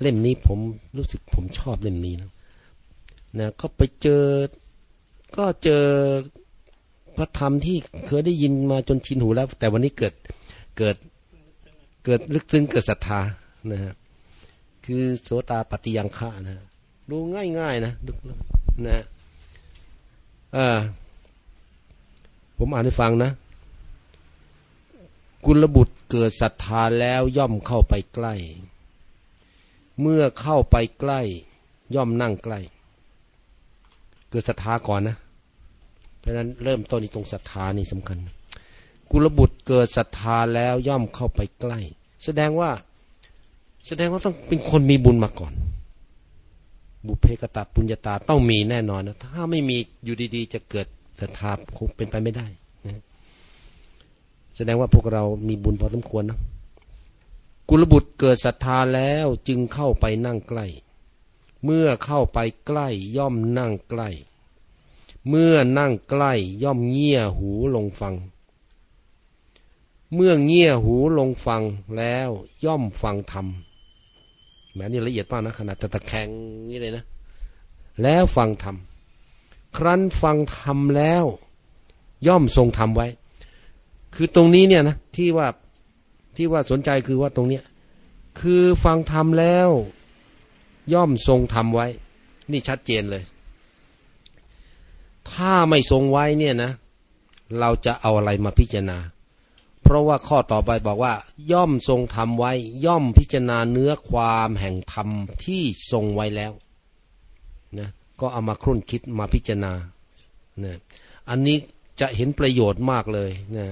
เล่มนี้ผมรู้สึกผมชอบเล่มนี้นะนะก็ไปเจอก็เจอพระธรรมที่เคยได้ยินมาจนชินหูแล้ว แต่วันนี้เกิดเกิดเกิดลึกซึ้งเกิดศรัทธานะฮะคือโสตาปฏิยังฆะนะ ดูง่ายๆนะนะอ่าผมอ่านให้ฟังนะกุลบุตรเกิดศรัทธาแล้วย่อมเข้าไปใกล้ เมื่อเข้าไปใกล้ ย่อมนั่งใกล้ เกิดศรัทธาก่อนนะ เพราะนั้นเริ่มต้นที่ตรงศรัทธานี่สำคัญ กุลบุตรเกิดศรัทธาแล้วย่อมเข้าไปใกล้ แสดงว่า แสดงว่าต้องเป็นคนมีบุญมาก่อน บุเพกตาปุญญาตาต้องมีแน่นอนนะ ถ้าไม่มีอยู่ดีๆ จะเกิดศรัทธาคงเป็นไปไม่ได้นะแสดงว่าพวกเรามีบุญพอสมควรนะ กุลบุตรเกิดศรัทธาแล้วจึงเข้าไปนั่งใกล้ เมื่อเข้าไปใกล้ย่อมนั่งใกล้ เมื่อนั่งใกล้ย่อมเงี่ยหูลงฟัง เมื่อเงี่ยหูลงฟังแล้วย่อมฟังธรรมแม้นี่ละเอียดมากนะขนาดตะแคงนี่เลยนะ แล้วฟังธรรมครั้นฟังธรรมแล้ว ย่อมทรงธรรมไว้ คือตรงนี้เนี่ยนะที่ว่า ที่ว่าสนใจคือว่าตรงเนี้ยคือฟังธรรมแล้ว ย่อมทรงธรรมไว้ นี่ชัดเจนเลย ถ้าไม่ทรงไว้เนี่ยนะ เราจะเอาอะไรมาพิจารณา เพราะว่าข้อต่อไปบอกว่า ย่อมทรงธรรมไว้ ย่อมพิจารณาเนื้อความแห่งธรรมที่ทรงไว้แล้วนะก็เอามาครุ่นคิดมาพิจารณานะอันนี้จะเห็นประโยชน์มากเลยนะ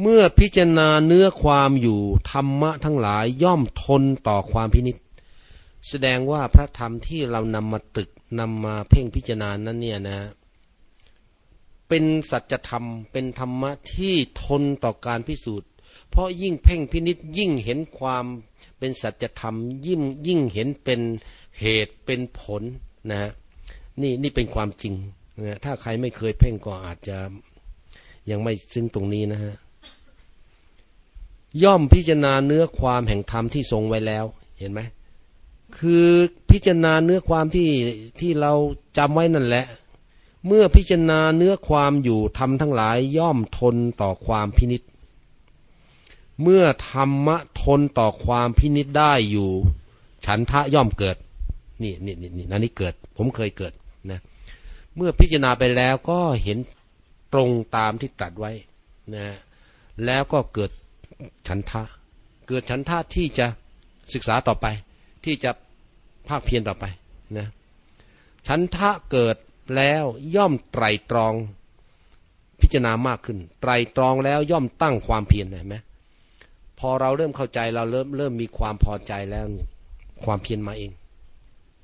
เมื่อพิจารณาเนื้อความอยู่ธรรมะทั้งหลายย่อมทนต่อความพินิษแสดงว่าพระธรรมที่เรานำมาตึกนำมาเพ่งพิจารณานั้นเนี่ยนะ เป็นสัจธรรมเป็นธรรมะที่ทนต่อการพิสูจน์ เพราะยิ่งเพ่งพินิษยิ่งเห็นความเป็นสัจธรรมยิ่งยิ่งเห็นเป็นเหตุเป็นผลนะนี่นี่เป็นความจริงนะถ้าใครไม่เคยเพ่งก็อาจจะยังไม่ซึ้งตรงนี้นะฮะ ย่อมพิจารณาเนื้อความแห่งธรรมที่ทรงไว้แล้ว เห็นไหมคือพิจารณาเนื้อความที่ที่เราจำไว้นั่นแหละ เมื่อพิจารณาเนื้อความอยู่ทำทั้งหลายย่อมทนต่อความพินิษเมื่อธรรมะทนต่อความพินิษได้อยู่ ฉันทะย่อมเกิด นี่นี่นี่นี่นั่นนี่เกิด ผมเคยเกิดนะ เมื่อพิจารณาไปแล้วก็เห็นตรงตามที่ตรัสไว้นะแล้วก็เกิด ฉันทะ เกิดฉันทะที่จะศึกษาต่อไป ที่จะภาคเพียรต่อไปนะฉันทะเกิดแล้วย่อมไตรตรองพิจารณามากขึ้น ไตรตรองแล้วย่อมตั้งความเพียรเห็นไหมพอเราเริ่มเข้าใจเราเริ่มเริ่มมีความพอใจแล้วความเพียรมาเอง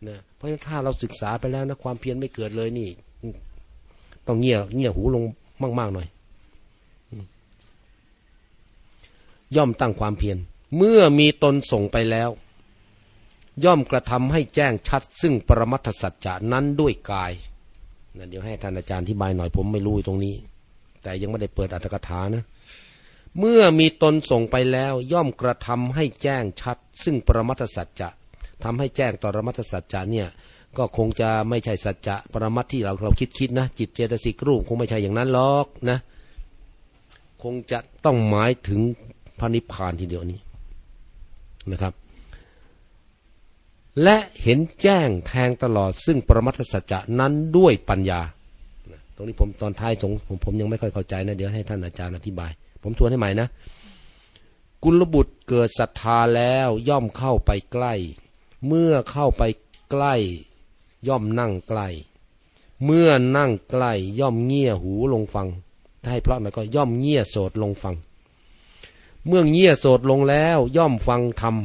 นะเพราะฉะนั้นถ้าเราศึกษาไปแล้วนะความเพียรไม่เกิดเลยนี่ ต้องเงี่ยเงี่ยหูลงมาก ๆ หน่อย ย่อมตั้งความเพียรเมื่อมีตนส่งไปแล้ว ย่อมกระทำให้แจ้งชัด ซึ่งปรมัตถสัจจานั้นด้วยกายนะเดี๋ยวให้ท่านอาจารย์ที่บายหน่อยผมไม่รู้ตรงนี้ แต่ยังไม่ได้เปิดอัตถกถานะ เมื่อมีตนส่งไปแล้ว ย่อมกระทำให้แจ้งชัด ซึ่งปรมัตถสัจจะทำให้แจ้งต่อปรมัตถสัจจะเนี่ยก็คงจะไม่ใช่สัจจะปรมัตที่เราเราคิดคิดนะจิตเจตสิกรูปคงไม่ใช่อย่างนั้นหรอกนะ คงจะต้องหมายถึง ระนิพพานทีเดียวนี้นะครับ และเห็นแจ้งแทงตลอดซึ่งปรมัตถสัจจะนั้นด้วยปัญญา ตรงนี้ผมตอนท้ายสงผมผมยังไม่ค่อยเข้าใจนะ เดี๋ยวให้ท่านอาจารย์อธิบาย ผมทวนให้ใหม่นะ กุลบุตรเกิดศรัทธาแล้วย่อมเข้าไปใกล้ เมื่อเข้าไปใกล้ ย่อมนั่งใกล้เมื่อนั่งใกล้ย่อมเงี่ยหูลงฟัง ถ้าให้เพราะหน่อยก็ย่อมเงี่ยโสดลงฟัง เมื่อเงี่ยโสดลงแล้ว ย่อมฟังธรรม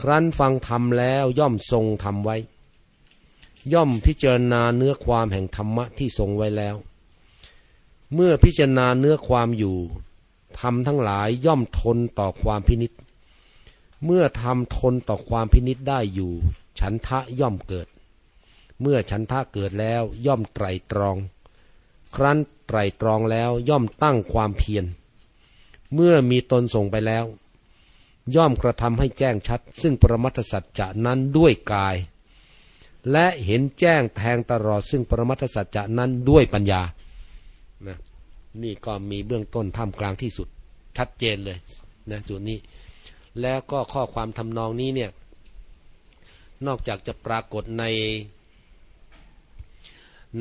ครั้นฟังธรรมแล้วย่อมทรงธรรมไว้ ย่อมพิจารณาเนื้อความแห่งธรรมะที่ทรงไว้แล้ว เมื่อพิจารณาเนื้อความอยู่ทำทั้งหลายย่อมทนต่อความพินิษเมื่อทำทนต่อความพินิษได้อยู่ ฉันทะย่อมเกิด เมื่อฉันทะเกิดแล้วย่อมไตรตรอง ครั้นไตรตรองแล้วย่อมตั้งความเพียร เมื่อมีตนส่งไปแล้ว ย่อมกระทำให้แจ้งชัด ซึ่งปรมัตถสัจจะนั้นด้วยกาย และเห็นแจ้งแทงตลอด ซึ่งปรมัตถสัจจะนั้นด้วยปัญญานะนี่ก็มีเบื้องต้นท่ามกลางที่สุดชัดเจนเลยนะจุดนี้ แล้วก็ข้อความทำนองนี้เนี่ยนอกจากจะปรากฏใน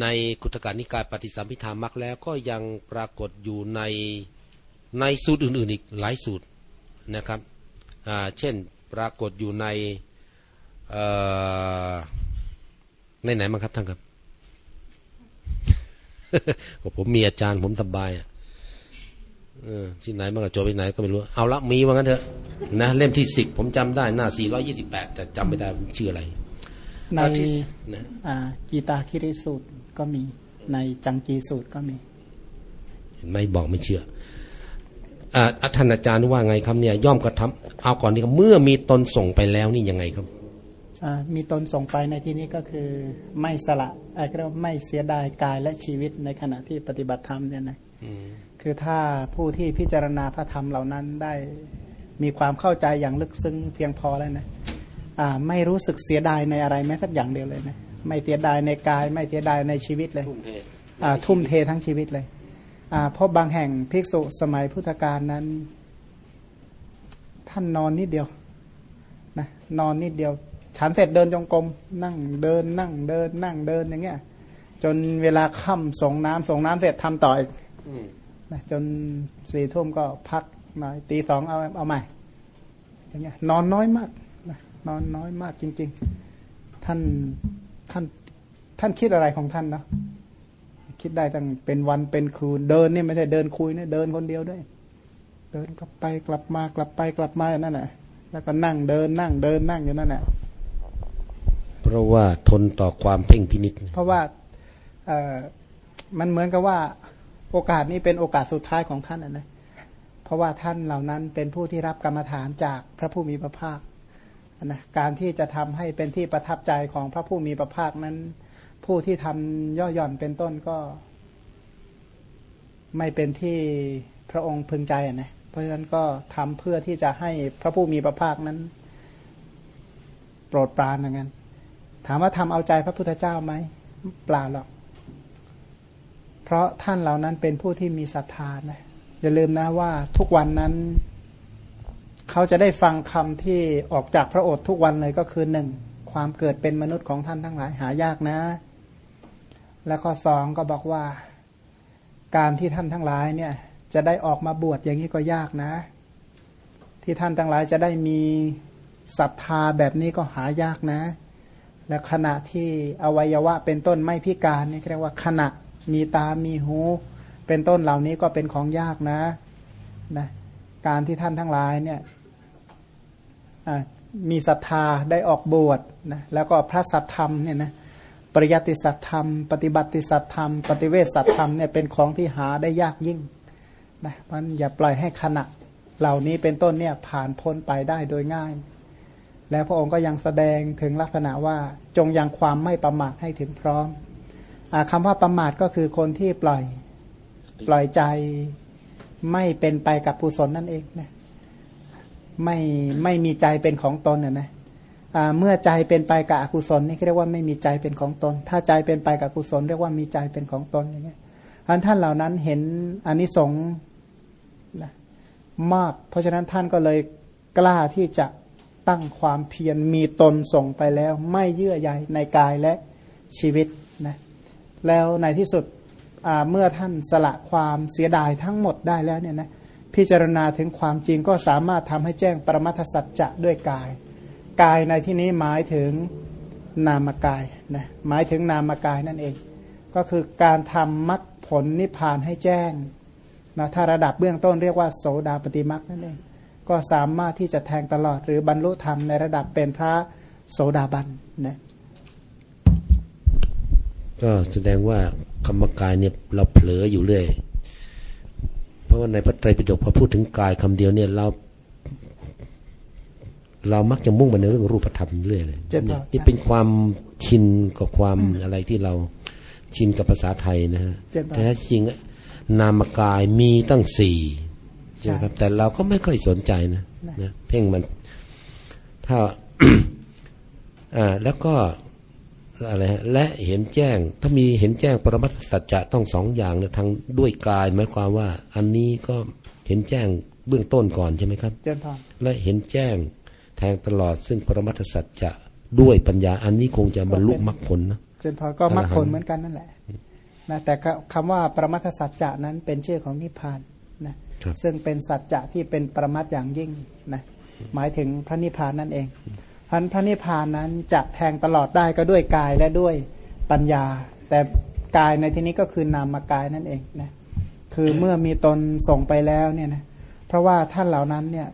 ในกุตการนิกายปฏิสัมพิธามักแล้วก็ยังปรากฏอยู่ใน ในสูตรอื่นๆอีกหลายสูตรนะครับเช่นปรากฏอยู่ในในไหนมั้งครับท่านครับก็ผมมีอาจารย์ผมสบายอะที่ไหนบ้างจบไปไหนก็ไม่รู้ เอาละมีว่างั้นเถอะนะเล่มที่สิบผมจำได้หน้าสี่ร้อยี่สิบแปดแต่จำไม่ได้ชื่ออะไร ในกีตาคิริสูตรก็มีในจังกีสูตรก็มี ไม่บอกไม่เชื่อ อาท่านอาจารย์ว่าไงครับเนี่ย ย่อมกระทำเอาก่อนนี้ครับเมื่อมีตนส่งไปแล้วนี่ยังไงครับมีตนส่งไปในที่นี้ก็คือไม่สละอะไรก็ไม่เสียดายกายและชีวิตในขณะที่ปฏิบัติธรรมเนี่ยนะคือถ้าผู้ที่พิจารณาพระธรรมเหล่านั้นได้มีความเข้าใจอย่างลึกซึ้งเพียงพอแล้วนะไม่รู้สึกเสียดายในอะไรแม้สักอย่างเดียวเลยนะไม่เสียดายในกาย ไม่เสียดายในชีวิตเลยทุ่มเททั้งชีวิตเลย เพราะบางแห่งภิกษุสมัยพุทธกาลนั้น ท่านนอนนิดเดียวนะนอนนิดเดียว ฉันเสร็จเดินจงกรมนั่งเดินนั่งเดิน นั่งเดินอย่างเงี้ย จนเวลาค่ำส่งน้ำส่งน้ำเสร็จทำต่ออีกนะจนสี่ทุ่มก็พักหน่อยตีสองเอาเอาใหม่อย่างเงี้ยนอนน้อยมากนะนอนน้อยมากจริง ๆ ท่านท่านท่านคิดอะไรของท่านเนาะ คิดได้ตั้งเป็นวันเป็นคืนเดินนี่ไม่ใช่เดินคุยนะเดินคนเดียวด้วย เดินกลับไปกลับมากลับไปกลับมาอย่างนั้นแหละแล้วก็นั่งเดินนั่งเดินนั่งอยู่นั่นแหละเพราะว่าทนต่อความเพ่งพินิษเพราะว่าเออมันเหมือนกับว่าโอกาสนี้เป็นโอกาสสุดท้ายของท่านนะเพราะว่าท่านเหล่านั้นเป็นผู้ที่รับกรรมฐานจากพระผู้มีพระภาคนะการที่จะทำให้เป็นที่ประทับใจของพระผู้มีพระภาคนั้น ผู้ที่ทำย่อหย่อนเป็นต้นก็ ไม่เป็นที่พระองค์พึงใจนะเพราะฉะนั้นก็ทำเพื่อที่จะให้พระผู้มีพระภาคนั้น โปรดปรานอย่างนั้นถามว่าทำเอาใจพระพุทธเจ้าไหมเปล่าหรอก เพราะท่านเหล่านั้นเป็นผู้ที่มีศรัทธานะอย่าลืมนะว่าทุกวันนั้น เขาจะได้ฟังคำที่ออกจากพระโอษฐ์ทุกวันเลยก็คือหนึ่งความเกิดเป็นมนุษย์ของท่านทั้งหลายหายากนะ และข้อสองก็บอกว่า การที่ท่านทั้งหลายเนี่ยจะได้ออกมาบวชอย่างนี้ก็ยากนะ ที่ท่านทั้งหลายจะได้มีศรัทธาแบบนี้ก็หายากนะ และขณะที่อวัยวะเป็นต้นไม่พิการนี่เรียกว่าขณะมีตา มีหู เป็นต้นเหล่านี้ก็เป็นของยากนะนะการที่ท่านทั้งหลายเนี่ยมีศรัทธาได้ออกบวชนะแล้วก็พระสัทธรรมเนี่ยนะ ปริยัติสัทธรรม ปฏิบัติสัทธรรม ปฏิเวสสัทธรรมเนี่ยเป็นของที่หาได้ยากยิ่งนะมันอย่าปล่อยให้ขณะเหล่านี้เป็นต้นเนี่ยผ่านพ้นไปได้โดยง่าย แล้วพระองค์ก็ยังแสดงถึงลักษณะว่าจงยังความไม่ประมาทให้ถึงพร้อมอคำว่าประมาทก็คือคนที่ปล่อยปล่อยใจไม่เป็นไปกับกุศลนั่นเองนะไม่ไม่มีใจเป็นของตนนะนะ เมื่อใจเป็นไปกับอกุศลนี่เรียกว่าไม่มีใจเป็นของตน ถ้าใจเป็นไปกับกุศลเรียกว่ามีใจเป็นของตนอย่างเงี้ยท่านท่านเหล่านั้นเห็นอนนิสงส์มาก เพราะฉะนั้นท่านก็เลยกล้าที่จะตั้งความเพียรมีตนส่งไปแล้ว ไม่เยื่อใยในกายและชีวิตนะแล้วในที่สุดเมื่อท่านสละความเสียดายทั้งหมดได้แล้วเนี่ยนะพิจารณาถึงความจริงก็สามารถทำให้แจ้งปรมัทสัจจะด้วยกาย กายในที่นี้หมายถึงนามกายนะหมายถึงนามกายนั่นเอง ก็คือการทำมรรคผลนิพพานให้แจ้งนะถ้าระดับเบื้องต้นเรียกว่าโสดาปฏิมรรคนั่นเอง ก็สามารถที่จะแทงตลอดหรือบรรลุธรรมในระดับเป็นพระโสดาบันนะก็แสดงว่ากรรมกายเนี่ยเราเผลออยู่เรื่อย เพราะว่าในพระไตรปิฎกพอพูดถึงกายคำเดียวเนี่ย เรา เรามักจะมุ่งไปในเรื่องรูปธรรมเรื่อยเลยนี่เป็นความชินกับความอะไรที่เราชินกับภาษาไทยนะฮะแต่จริงนามกายมีตั้งสี่ใช่นะครับ แต่เราก็ไม่ค่อยสนใจนะนะนะเพ่งมัน ถ้าอ่าแล้วก็อะไรฮะและเห็นแจ้ง ถ้ามีเห็นแจ้งปรมัตถสัจจะต้องสองอย่างนะทางด้วยกายหมายความว่า อันนี้ก็เห็นแจ้งเบื้องต้นก่อนใช่ไหมครับเจริญพรและเห็นแจ้งแทงตลอด ซึ่งปรมัตถสัจจะด้วยปัญญาอันนี้คงจะบรรลุมรรคผลนะเจริญพรก็มรรคผลเหมือนกันนั่นแหละนะแต่คำว่าปรมัตถสัจจะนั้นเป็นชื่อของนิพพานนะครับซึ่งเป็นสัจจะที่เป็นปรมัตถ์อย่างยิ่งนะหมายถึงพระนิพพานนั่นเองพันพระนิพพานนั้นจะแทงตลอดได้ก็ด้วยกายและด้วยปัญญา แต่กายในที่นี้ก็คือนามกายนั่นเองนะคือเมื่อมีตนส่งไปแล้วเนี่ยนะเพราะว่าท่านเหล่านั้นเนี่ย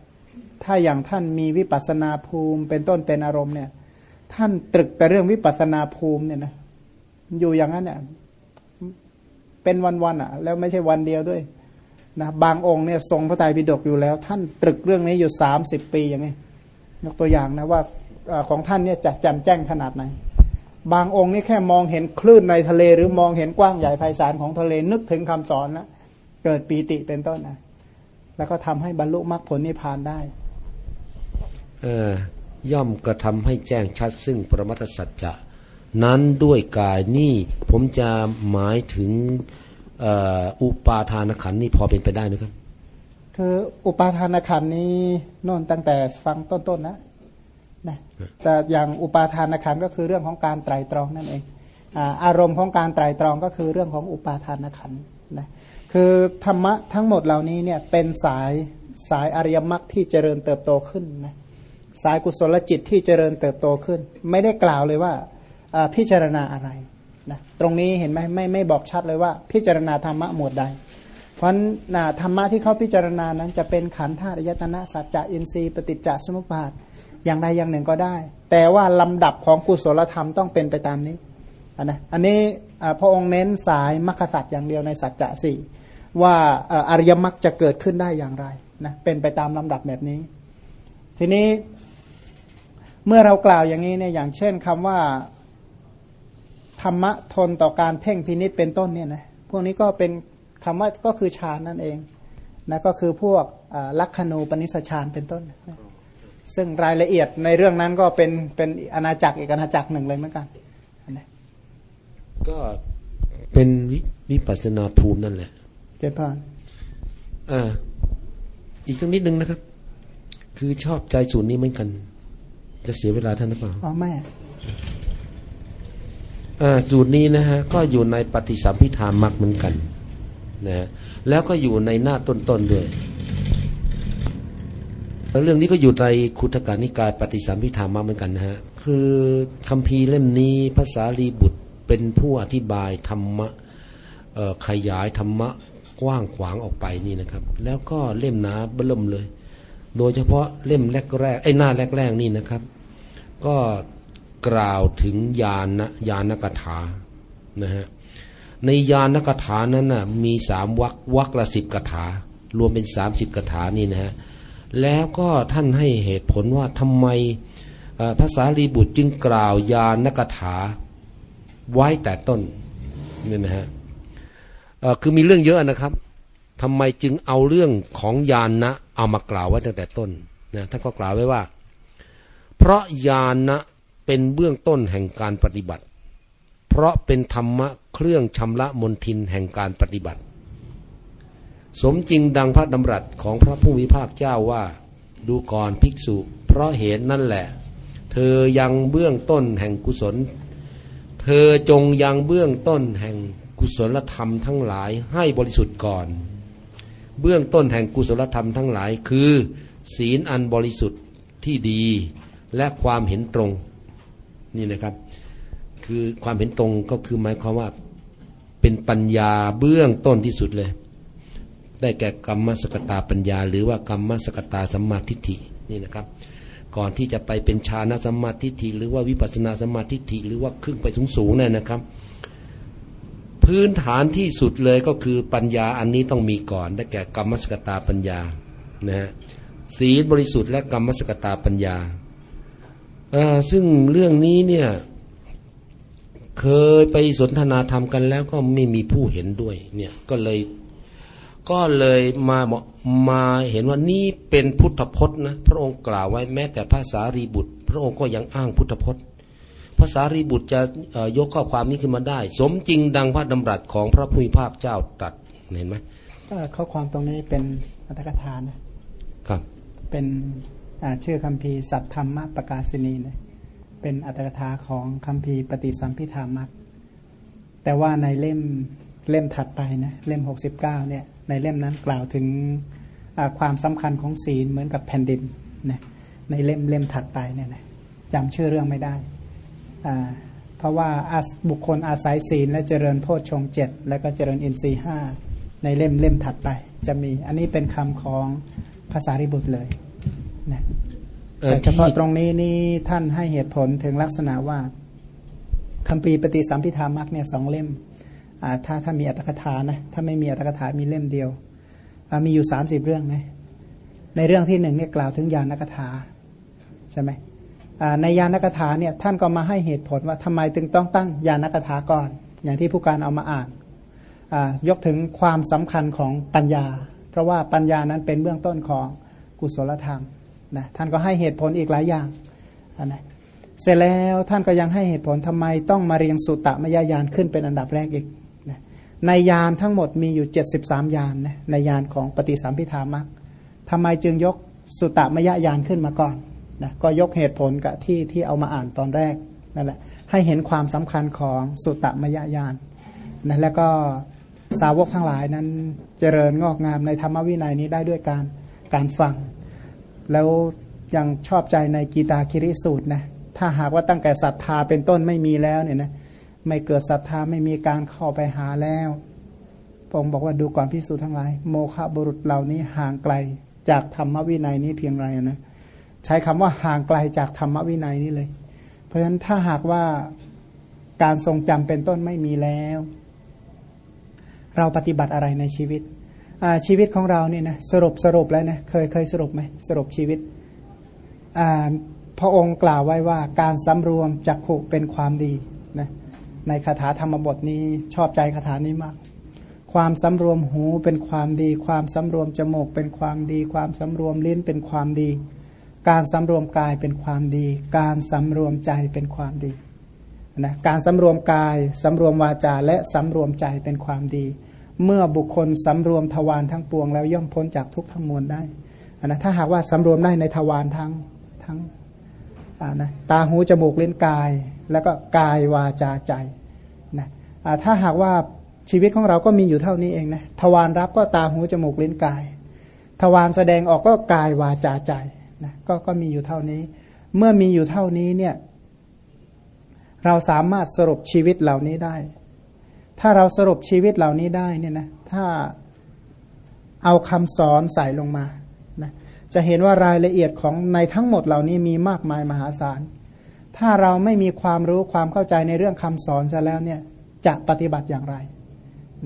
ถ้าอย่างท่านมีวิปัสนาภูมิ เป็นต้นเป็นอารมณ์เนี่ย ท่านตรึกแต่เรื่องวิปัสนาภูมิเนี่ยนะอยู่อย่างนั้นเนี่ยเป็นวันๆอะ แล้วไม่ใช่วันเดียวด้วยนะบางองค์เนี่ยทรงพระไตรปิฎกอยู่แล้ว ท่านตรึกเรื่องนี้อยู่สามสิบปีอย่างนี้ยกตัวอย่างนะว่าอของท่านเนี่ยจะแจำแจ้งขนาดไหน บางองค์นี่แค่มองเห็นคลื่นในทะเล หรือมองเห็นกว้างใหญ่ไพศาลของทะเลนึกถึงคำสอนนะเกิดปีติเป็นต้นนะแล้วก็ทำให้บรรลุมรรคผลนิพพานได้ ย่อมกระทำให้แจ้งชัดซึ่งปรมัตสัจจะนั้นด้วยกายนี่ผมจะหมายถึงอุปาทานขันนี่พอเป็นไปได้ไหมครับ คืออุปาทานขันนี้น่นตั้งแต่ฟังต้นๆนะนะแต่อย่างอุปาทานขันก็คือเรื่องของการไตรตรองนั่นเองอารมณ์ของการไตรตรองก็คือเรื่องของอุปาทานขันนะคือธรรมะทั้งหมดเหล่านี้เนี่ยเป็นสายสายอริยมรรคที่เจริญเติบโตขึ้นนะ สายกุศลจิตที่เจริญเติบโตขึ้น ไม่ได้กล่าวเลยว่าพิจารณาอะไรนะตรงนี้เห็นไหมไม่ไม่บอกชัดเลยว่า พิจารณาธรรมะหมวดใด เพราะน่ะธรรมะที่เขาพิจารณานั้นจะเป็นขันธ์ธาตุอายตนะสัจจะอินทรีย์ปฏิจจสมุปบาทอย่างใดอย่างหนึ่งก็ได้ แต่ว่าลำดับของกุศลธรรมต้องเป็นไปตามนี้นนะอันนี้พระองค์เน้นสายมรรคสัจอย่างเดียวในสัจจะสี่ว่าอริยมรรคจะเกิดขึ้นได้อย่างไรนะเป็นไปตามลำดับแบบนี้ ทีนี้ เมื่อเรากล่าวอย่างนี้เนี่ยอย่างเช่นคำว่าธรรมะทนต่อการเพ่งพินิษเป็นต้นเนี่ยนะพวกนี้ก็เป็นคำว่าก็คือฌานนั่นเองนะก็คือพวกอ่าลักขณูปนิสฌานเป็นต้นนะซึ่งรายละเอียดในเรื่องนั้นก็เป็นเป็นอาณาจักรอีกอาณาจักรหนึ่งเลยเหมือนกันนะก็เป็นวิวิปัสสนาภูมินั่นแหละ เจนพานอ่า อีกสักนิดนึงนะครับ คือชอบใจสูตรนี้เหมือนกัน จะเสียเวลาท่านหรือเปล่าอ๋อแม่อ่าสูตรนี้นะฮะก็อยู่ในปฏิสัมพิธามักเหมือนกันนะฮะแล้วก็อยู่ในหน้าต้นๆด้วยแล้วเรื่องนี้ก็อยู่ในคุตการนิกายปฏิสัมพิธามักเหมือนกันนะฮะคือคัมภีร์เล่มนี้ภาษาลีบุตรเป็นผู้อธิบายธรรมะเอ่อขยายธรรมะกว้างขวางออกไปนี่นะครับ แล้วก็เล่มหนาเบิ่มเลย โดยเฉพาะเล่มแรกๆไอ้หน้าแรกๆนี่นะครับ ก็กล่าวถึงยานะยานกถานะฮะในยานกถานั้นน่ะมีสามวักวักละสิบกถารวมเป็นสามสิบกถานี่นะฮะแล้วก็ท่านให้เหตุผลว่าทำไมภาษาลีบุตรจึงกล่าวยานกถาไว้แต่ต้นนี่นะฮะคือมีเรื่องเยอะนะครับทำไมจึงเอาเรื่องของยานนะเอามากล่าวไว้ตั้งแต่ต้นนะท่านก็กล่าวไว้ว่า เพราะญาณะเป็นเบื้องต้นแห่งการปฏิบัติ เพราะเป็นธรรมะเครื่องชำระมนทินแห่งการปฏิบัติ สมจริงดังพระดำรัสของพระผู้มีภาคเจ้าว่า ดูก่อนภิกษุ เพราะเหตุนั่นแหละ เธอยังเบื้องต้นแห่งกุศล เธอจงยังเบื้องต้นแห่งกุศลธรรมทั้งหลายให้บริสุทธิ์ก่อน เบื้องต้นแห่งกุศลธรรมทั้งหลายคือ ศีลอันบริสุทธิ์ที่ดี และความเห็นตรงนี่นะครับ คือความเห็นตรงก็คือหมายความว่าเป็นปัญญาเบื้องต้นที่สุดเลย ได้แก่กรรมสกตาปัญญา หรือว่ากรรมสกตาสัมมาทิฏฐินี่นะครับ ก่อนที่จะไปเป็นฌานสัมมาทิฏฐิหรือว่าวิปัสสนาสัมมาทิฏฐิหรือว่าขึ้นไปสูงๆเนี่ยนะครับ พื้นฐานที่สุดเลยก็คือปัญญาอันนี้ต้องมีก่อน ได้แก่กรรมสกตาปัญญานะฮะศีลบริสุทธิ์และกรรมสกตาปัญญา ซึ่งเรื่องนี้เนี่ยเคยไปสนทนาธรรมกันแล้วก็ไม่มีผู้เห็นด้วย เนี่ยก็เลยก็เลยมามาเห็นว่านี่เป็นพุทธพจน์นะพระองค์กล่าวไว้แม้แต่ภาษารีบุตร พระองค์ก็ยังอ้างพุทธพจน์ภาษารีบุตรจะยกข้อความนี้ขึ้นมาได้ สมจริงดังพระดำรัสของพระผู้มีภาคเจ้าตรัสเห็นไหมข้อความตรงนี้เป็นอัตถกถานะครับ เป็น ชื่อคำพีสัตธรรมประกาศนีนะเป็นอัตถกถาของคำพีปฏิสัมพิธามัตแต่ว่าในเล่มเล่มถัดไปนะเล่มหกสิบเก้าเนี่ยในเล่มนั้นกล่าวถึงความสำคัญของศีลเหมือนกับแผ่นดินนะในเล่มเล่มถัดไปเนี่ยนะจำชื่อเรื่องไม่ได้ เพราะว่าบุคคลอาศัยศีลและเจริญโพชฌงเจ็ดแล้วก็เจริญอินทรีห้าในเล่มเล่มถัดไป จะมีอันนี้เป็นคำของภาษาริบุตรเลย นะแต่เฉพาะตรงนี้นี่ท่านให้เหตุผลถึงลักษณะว่าคำปีปฏิสัมพิธามักเนี่ยสองเล่มถ้าถ้ามีอัตถกถานะถ้าไม่มีอัตถกถามีเล่มเดียวมีอยู่สามสิบเรื่องนะในเรื่องที่หนึ่งเนี่ยกล่าวถึงยานกถาใช่ไหมในยานกถาเนี่ยท่านก็มาให้เหตุผลว่าทำไมจึงต้องตั้งยานกถาก่อน อย่างที่ผู้การเอามาอ่านยกถึงความสำคัญของปัญญา เพราะว่าปัญญานั้นเป็นเบื้องต้นของกุศลธรรม นะท่านก็ให้เหตุผลอีกหลายอย่างนะเสร็จแล้วท่านก็ยังให้เหตุผลทำไมต้องมาเรียงสุตตะมยายานขึ้นเป็นอันดับแรกอีกนะในยานทั้งหมดมีอยู่ 73 ยานนะในยานของปฏิสัมพิธามักทำไมจึงยกสุตตะมยายานขึ้นมาก่อนนะก็ยกเหตุผลกับที่ที่เอามาอ่านตอนแรกนั่นแหละให้เห็นความสำคัญของสุตตะมยายานนะแล้วก็สาวกทั้งหลายนั้นเจริญงอกงามในธรรมวินัยนี้ได้ด้วยการการฟัง แล้วยังชอบใจในกีตาคิริสูตรนะถ้าหากว่าตั้งแต่ศรัทธาเป็นต้นไม่มีแล้วเนี่ยนะไม่เกิดศรัทธาไม่มีการเข้าไปหาแล้วพระองค์บอกว่าดูก่อนพิสูจน์ทั้งหลาย โมฆะบุรุษเหล่านี้ห่างไกลจากธรรมวินัยนี้เพียงไรนะใช้คำว่าห่างไกลจากธรรมวินัยนี้เลย เพราะฉะนั้นถ้าหากว่าการทรงจำเป็นต้นไม่มีแล้ว เราปฏิบัติอะไรในชีวิต ชีวิตของเราเนี่ยนะสรุปสรุปแล้วนะเคยเคยสรุปไหมสรุปชีวิตพระองค์กล่าวไว้ว่าการสำรวมจักขุเป็นความดีนะในคาถาธรรมบทนี้ชอบใจคาถานี้มาก ความสำรวมหูเป็นความดี ความสำรวมจมูกเป็นความดี ความสำรวมลิ้นเป็นความดี การสำรวมกายเป็นความดี การสำรวมใจเป็นความดีนะการสำรวมกายสำรวมวาจาและสำรวมใจเป็นความดี เมื่อบุคคลสำรวมทวารทั้งปวง แล้วย่อมพ้นจากทุกทั้งมวลได้นะถ้าหากว่าสำรวมได้ในทวารทั้งทั้งนะตาหูจมูกเลิ้นกาย แล้วก็กายวาจาใจนะถ้าหากว่าชีวิตของเราก็มีอยู่เท่านี้เองนะทวารรับก็ตาหูจมูกเลิ้นกาย ทวารแสดงออกก็กายวาจาใจนะก็ก็มีอยู่เท่านี้ เมื่อมีอยู่เท่านี้เนี่ยเราสามารถสรุปชีวิตเหล่านี้ได้ ถ้าเราสรุปชีวิตเหล่านี้ได้เนี่ยนะถ้าเอาคำสอนใส่ลงมานะจะเห็นว่ารายละเอียดของในทั้งหมดเหล่านี้มีมากมายมหาศาล ถ้าเราไม่มีความรู้ความเข้าใจในเรื่องคำสอนซะแล้วเนี่ยจะปฏิบัติอย่างไร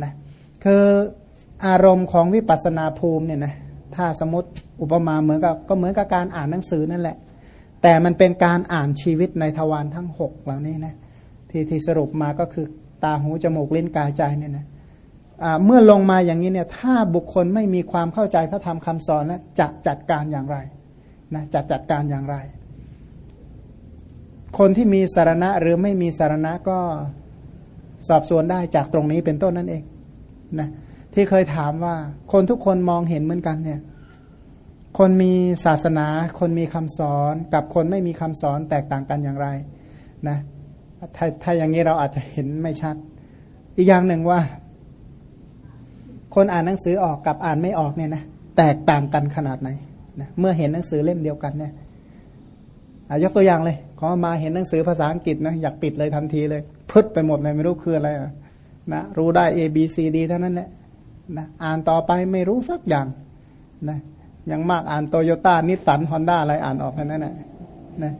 นะคืออารมณ์ของวิปัสสนาภูมิเนี่ยนะถ้าสมมติอุปมาเหมือนกับก็เหมือนกับการอ่านหนังสือนั่นแหละ แต่มันเป็นการอ่านชีวิตในทวารทั้งหกเหล่านี้นะที่ที่สรุปมาก็คือ ตาหูจมูกลิ้นกายใจเนี่ยนะเมื่อลงมาอย่างนี้เนี่ยถ้าบุคคลไม่มีความเข้าใจพระธรรมคำสอนแล้วจะจัดการอย่างไรนะจะจัดการอย่างไร คนที่มีสารณะหรือไม่มีสารณะก็สอบสวนได้จากตรงนี้เป็นต้นนั่นเองนะที่เคยถามว่าคนทุกคนมองเห็นเหมือนกันเนี่ยคนมีศาสนา คนมีคำสอนกับคนไม่มีคำสอนแตกต่างกันอย่างไรนะ ถ้าถ้าอย่างนี้เราอาจจะเห็นไม่ชัด อีกอย่างหนึ่งว่า คนอ่านหนังสือออกกับอ่านไม่ออกเนี่ยนะแตกต่างกันขนาดไหนนะเมื่อเห็นหนังสือเล่มเดียวกันเนี่ยยกตัวอย่างเลยขอมาเห็นหนังสือภาษาอังกฤษนะอยากปิดเลยทันทีเลยพึดไปหมดเลยไม่รู้คืออะไรนะรู้ได้ A B C D เท่านั้นแหละนะอ่านต่อไปไม่รู้สักอย่างนะยังมากอ่านโตโยต้านิสสันฮอนด้าอะไรอ่านออกแค่นั้นแหละนะ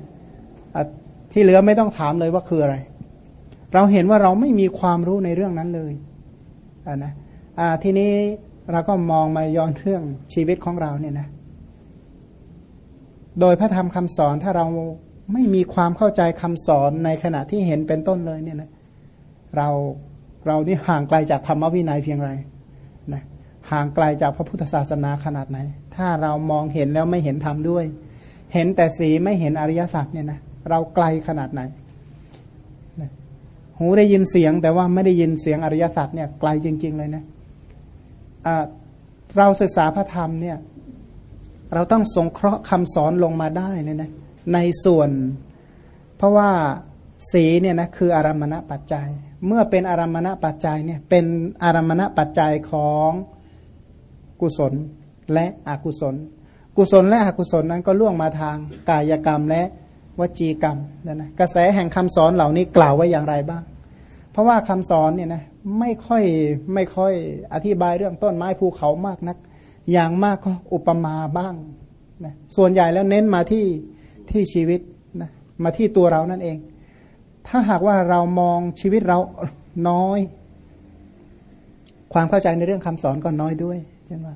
ที่เหลือไม่ต้องถามเลยว่าคืออะไร เราเห็นว่าเราไม่มีความรู้ในเรื่องนั้นเลยอ่านะอ่าทีนี้เราก็มองมาย้อนเรื่องชีวิตของเราเนี่ยนะ โดยพระธรรมคำสอนถ้าเราไม่มีความเข้าใจคำสอนในขณะที่เห็นเป็นต้นเลยเนี่ยนะเราเรานี่ห่างไกลจากธรรมวินัยเพียงไรนะห่างไกลจากพระพุทธศาสนาขนาดไหน ถ้าเรามองเห็นแล้วไม่เห็นธรรมด้วย เห็นแต่สีไม่เห็นอริยสัจเนี่ยนะ เราไกลขนาดไหน หูได้ยินเสียงแต่ว่าไม่ได้ยินเสียงอริยสัจเนี่ยไกลจริง ๆ เลยนะะเราศึกษาพระธรรมเนี่ย เราต้องสงเคราะห์คำสอนลงมาได้เลยนะในส่วน เพราะว่าสีเนี่ยนะคืออารมณปัจจัย เมื่อเป็นอารมณปัจจัยเนี่ยเป็นอารมณปัจจัยของกุศลและอกุศล กุศลและอกุศลนั้นก็ล่วงมาทางกายกรรมและ วจีกรรมนะนะกระแสแห่งคำสอนเหล่านี้กล่าวไว้อย่างไรบ้าง เพราะว่าคำสอนเนี่ยนะไม่ค่อยไม่ค่อยอธิบายเรื่องต้นไม้ภูเขามากนัก อย่างมากก็อุปมาบ้างนะส่วนใหญ่แล้วเน้นมาที่ที่ชีวิตนะมาที่ตัวเรานั่นเอง ถ้าหากว่าเรามองชีวิตเราน้อย ความเข้าใจในเรื่องคำสอนก็น้อยด้วยใช่ไหม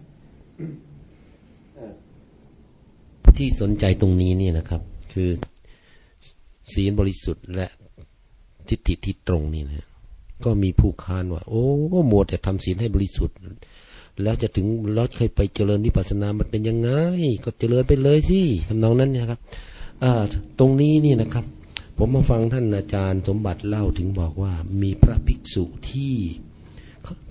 ที่สนใจตรงนี้เนี่ยนะครับ คือ ศีลบริสุทธิ์ และทิฏฐิที่ตรงนี่นะก็มีผู้ค้านว่า โอ้โมดแต่ทำศีลให้บริสุทธิ์ แล้วจะถึงแล้วเคยไปเจริญวิปัสสนามันเป็นยังไง ก็เจริญไปเลยสิทำนองนั้นนะครับตรงนี้นี่นะครับ ผมมาฟังท่านอาจารย์สมบัติเล่าถึงบอกว่า มีพระภิกษุที่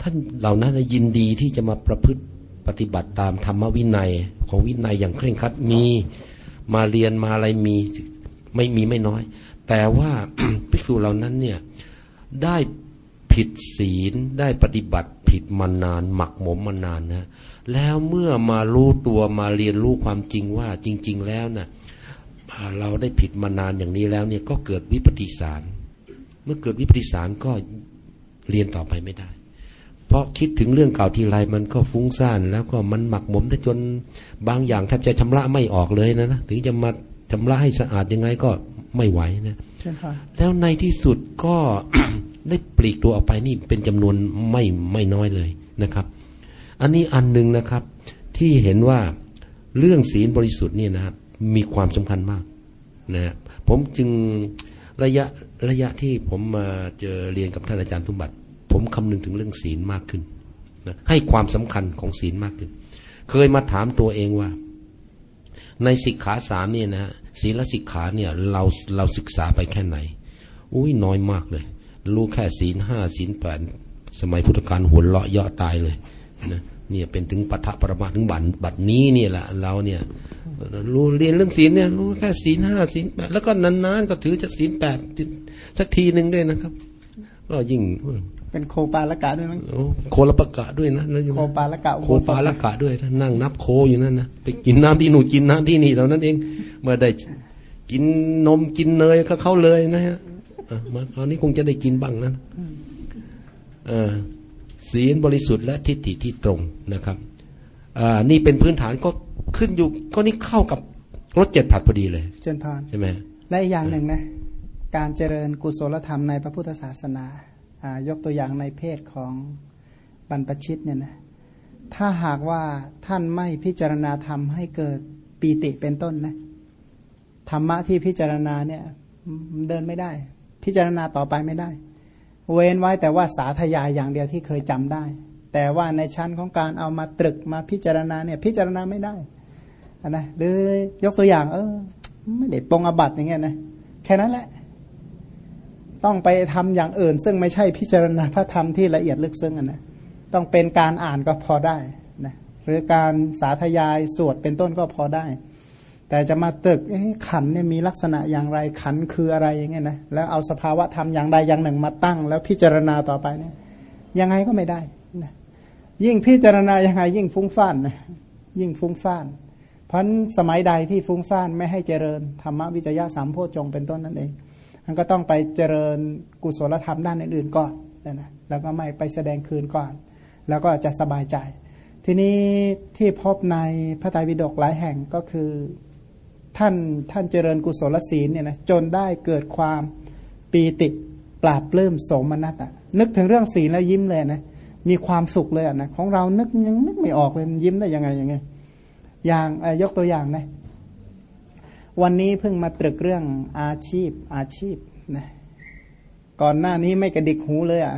ท่านเหล่านั้นยินดีที่จะมาประพฤติปฏิบัติตามธรรมวินัยของวินัยอย่างเคร่งครัดมีมาเรียนมาอะไรมี ไม่มีไม่น้อย แต่ว่าภิกษุเหล่านั้นเนี่ยได้ผิดศีลได้ปฏิบัติผิดมานาน หมักหมมมานานนะแล้วเมื่อมารู้ตัวมาเรียนรู้ความจริงว่าจริง ๆ แล้วนะ่ะเราได้ผิดมานานอย่างนี้แล้วเนี่ยก็เกิดวิปฏิสาร เมื่อเกิดวิปฏิสารก็เรียนต่อไปไม่ได้ เพราะคิดถึงเรื่องเก่าทีไรมันก็ฟุ้งซ่านแล้วก็มันหมักหมมแต่จนบางอย่างแทบจะชำระไม่ออกเลยนะนะถึงจะมา ชำระให้สะอาดยังไงก็ไม่ไหวนะแล้วในที่สุดก็ได้ปลีกตัวออกไปนี่เป็นจำนวนไม่ไม่น้อยเลยนะครับ อันนี้อันหนึ่งนะครับ ที่เห็นว่าเรื่องศีลบริสุทธิ์นี่นะครับมีความสำคัญมากนะผมจึงระยะระยะที่ผมมาเจอเรียนกับท่านอาจารย์ทุบัตผมคำนึงถึงเรื่องศีลมากขึ้นนะให้ความสำคัญของศีลมากขึ้น เคยมาถามตัวเองว่า ในสิกขาสามเนี่ยนะศีลสิกขาเนี่ยเราเราศึกษาไปแค่ไหน อุ้ยน้อยมากเลย รู้แค่ศีลห้าศีลแปดสมัยพุทธกาลหัวเลาะเยาะตายเลยนะเนี่ยเป็นถึงปัทภปรมาถึงบัตบัตนี้เนี่ยแหละเราเนี่ยรู้เรียนเรื่องศีลเนี่ยรู้แค่ศีลห้าศีลแปดแล้วก็นานๆ ก็ถือจะศีลแปดสักทีหนึ่งด้วยนะครับ ก็ยิ่ง เป็นโคปาละกะด้วยมั้งโคละปะกะด้วยนะโคปาละกะโคปาละกะด้วยท่านนั่งนับโคอยู่นั่นนะไปกินน้ำที่หนูกินน้ำที่นี่เท่านั้นเอง เมื่อได้กินนมกินเนยก็เข้าเลยนะฮะมาคราวนี้คงจะได้กินบ้างนะศีลบริสุทธิ์และทิฏฐิที่ตรงนะครับนี่เป็นพื้นฐานก็ขึ้นอยู่ก็นี่เข้ากับรถเจ็ดผัดพอดีเลย เจนพานใช่ไหมและอีกอย่างหนึ่งนะ การเจริญกุศลธรรมในพระพุทธศาสนา ยกตัวอย่างในเพศของบรรพชิตเนี่ยนะถ้าหากว่าท่านไม่พิจารณาธรรมให้เกิดปีติเป็นต้นนะธรรมะที่พิจารณาเนี่ยเดินไม่ได้ พิจารณาต่อไปไม่ได้ เว้นไว้แต่ว่าสาธยายอย่างเดียวที่เคยจำได้ แต่ว่าในชั้นของการเอามาตรึกมาพิจารณาเนี่ยพิจารณาไม่ได้นะหรือยกตัวอย่าง เออ ไม่ได้ปองอบัตอย่างเงี้ยนะแค่นั้นแหละ ต้องไปทำอย่างอื่น ซึ่งไม่ใช่พิจารณาพระธรรมที่ละเอียดลึกซึ้งนะต้องเป็นการอ่านก็พอได้นะหรือการสาธยายสวดเป็นต้นก็พอได้ แต่จะมาตึกขันเนี่ยมีลักษณะอย่างไรขันคืออะไรอย่างเงี้ยนะแล้วเอาสภาวะธรรมอย่างใดอย่างหนึ่งมาตั้ง แล้วพิจารณาต่อไปเนี่ยยังไงก็ไม่ได้นะยิ่งพิจารณายังไงยิ่งฟุ้งฟ่านนะยิ่งฟุ้งฟ่านเพราะสมัยใดที่ฟุ้งซ่านไม่ให้เจริญธรรมวิจยะสามโพชงเป็นต้นนั่นเอง มันก็ต้องไปเจริญกุศลธรรมด้านอื่นๆก่อนนะแล้วก็ไม่ไปแสดงคืนก่อน แล้วก็จะสบายใจ ทีนี้ที่พบในพระไตรปิฎกหลายแห่งก็คือท่านท่านเจริญกุศลศีลเนี่ยนะจนได้เกิดความปีติปราบปลื้มโสมนัสอะนึกถึงเรื่องศีลแล้วยิ้มเลยนะมีความสุขเลยอะนะของเรานึกยังนึกไม่ออกเลยยิ้มได้ยังไงยังไง อย่างยกตัวอย่างนะ วันนี้เพิ่งมาตรึกเรื่องอาชีพอาชีพนะก่อนหน้านี้ไม่กระดิกหูเลยอะ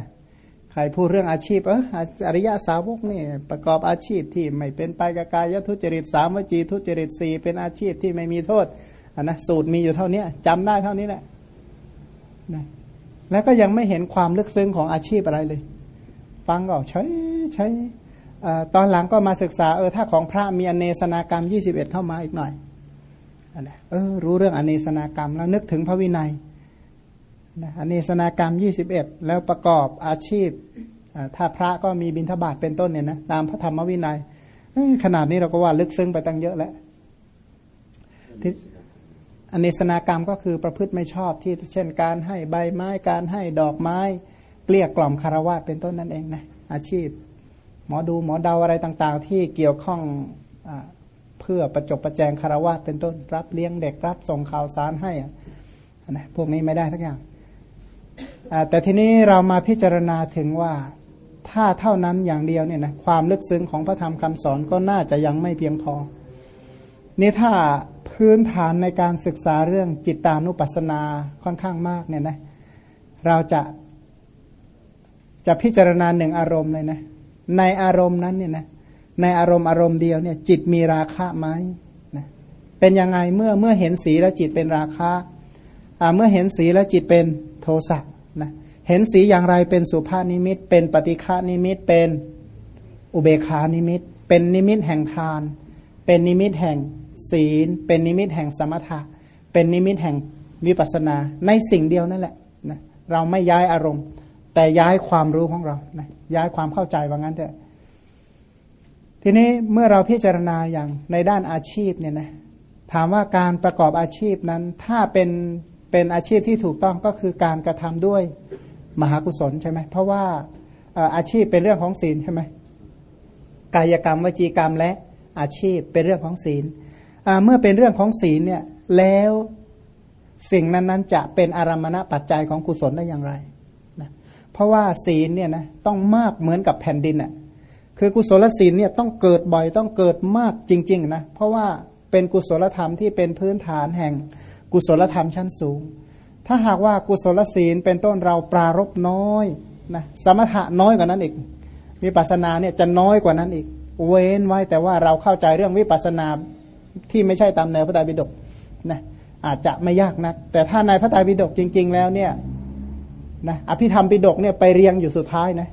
ใครพูดเรื่องอาชีพเอออริยะสาวกนี่ประกอบอาชีพที่ไม่เป็นไปกับกายทุจริตสามวจีทุจริตสี่เป็นอาชีพที่ไม่มีโทษอันนะสูตรมีอยู่เท่านี้จำได้เท่านี้แหละนะแล้วก็ยังไม่เห็นความลึกซึ้งของอาชีพอะไรเลย ฟังก็ใช้ใช้ตอนหลังก็มาศึกษาเออถ้าของพระมีอเนสนากรรมยี่สิบเอ็ดเข้ามาอีกหน่อย นะเออรู้เรื่องอเนสนากรรม แล้วนึกถึงพระวินัยนะอเนสนากรรมยี่สิบเอ็ดแล้วประกอบอาชีพ ถ้าพระก็มีบิณฑบาตเป็นต้นเนี่ยนะตามพระธรรมวินัยขนาดนี้เราก็ว่าลึกซึ้งไปตั้งเยอะแล้วอเนสนากรรมก็คือประพฤติไม่ชอบที่เช่นการให้ใบไม้การให้ดอกไม้ เกลี้ยกล่อมคารวะเป็นต้นนั่นเองนะอาชีพ หมอดูหมอเดาอะไรต่างๆ ที่เกี่ยวข้องอ พื่อประจบประแจงคารวะเป็นต้นรับเลี้ยงเด็กรับส่งข่าวสารให้นะพวกนี้ไม่ได้ทั้งอย่างแต่ทีนี้เรามาพิจารณาถึงว่าถ้าเท่านั้นอย่างเดียวเนี่ยนะความลึกซึ้งของพระธรรมคำสอนก็น่าจะยังไม่เพียงพอนี่ถ้าพื้นฐานในการศึกษาเรื่องจิตตานุปัสสนาค่อนข้างมากเนี่ยนะเราจะจะพิจารณาหนึ่งอารมณ์เลยนะในอารมณ์นั้นเนี่ยนะ ในอารมณ์อารมณ์เดียวเนี่ยจิตมีราคะไหมนะเป็นยังไงเมื่อเมื่อเห็นสีแล้วจิตเป็นราคะเมื่อเห็นสีแล้วจิตเป็นโทสะนะเห็นสีอย่างไรเป็นสุภาพนิมิต เป็นปฏิฆนิมิตเป็นอุเบกขานิมิต เป็นนิมิตแห่งทาน เป็นนิมิตแห่งศีล เป็นนิมิตแห่งสมถะ เป็นนิมิตแห่งวิปัสสนา ในสิ่งเดียวนั่นแหละนะเราไม่ย้ายอารมณ์ แต่ย้ายความรู้ของเรานะย้ายความเข้าใจว่างั้นเถอะ ทีนี้เมื่อเราพิจารณาอย่างในด้านอาชีพเนี่ยนะถามว่าการประกอบอาชีพนั้นถ้าเป็นเป็นอาชีพที่ถูกต้องก็คือการกระทำด้วยมหากุศลใช่ไหมเพราะว่าอาชีพเป็นเรื่องของศีลใช่ไหมกายกรรมวจีกรรมและอาชีพเป็นเรื่องของศีลเมื่อเป็นเรื่องของศีลเนี่ยแล้วสิ่งนั้นๆจะเป็นอารมณะปัจจัยของกุศลได้อย่างไรนะเพราะว่าศีลเนี่ยนะต้องมากเหมือนกับแผ่นดินอะ คือกุศลศีลเนี่ยต้องเกิดบ่อยต้องเกิดมากจริง ๆ นะ เพราะว่าเป็นกุศลธรรมที่เป็นพื้นฐานแห่งกุศลธรรมชั้นสูง ถ้าหากว่ากุศลศีลเป็นต้นเราปรารบน้อยนะสมถะน้อยกว่านั้นอีกวิปัสสนาเนี่ยจะน้อยกว่านั้นอีก เว้นไว้แต่ว่าเราเข้าใจเรื่องวิปัสสนาที่ไม่ใช่ตามแนวพระไตรปิฎกนะอาจจะไม่ยากนัก แต่ถ้าในพระไตรปิฎกจริง ๆ แล้วเนี่ยนะอภิธรรมปิฎกเนี่ยไปเรียงอยู่สุดท้ายนะ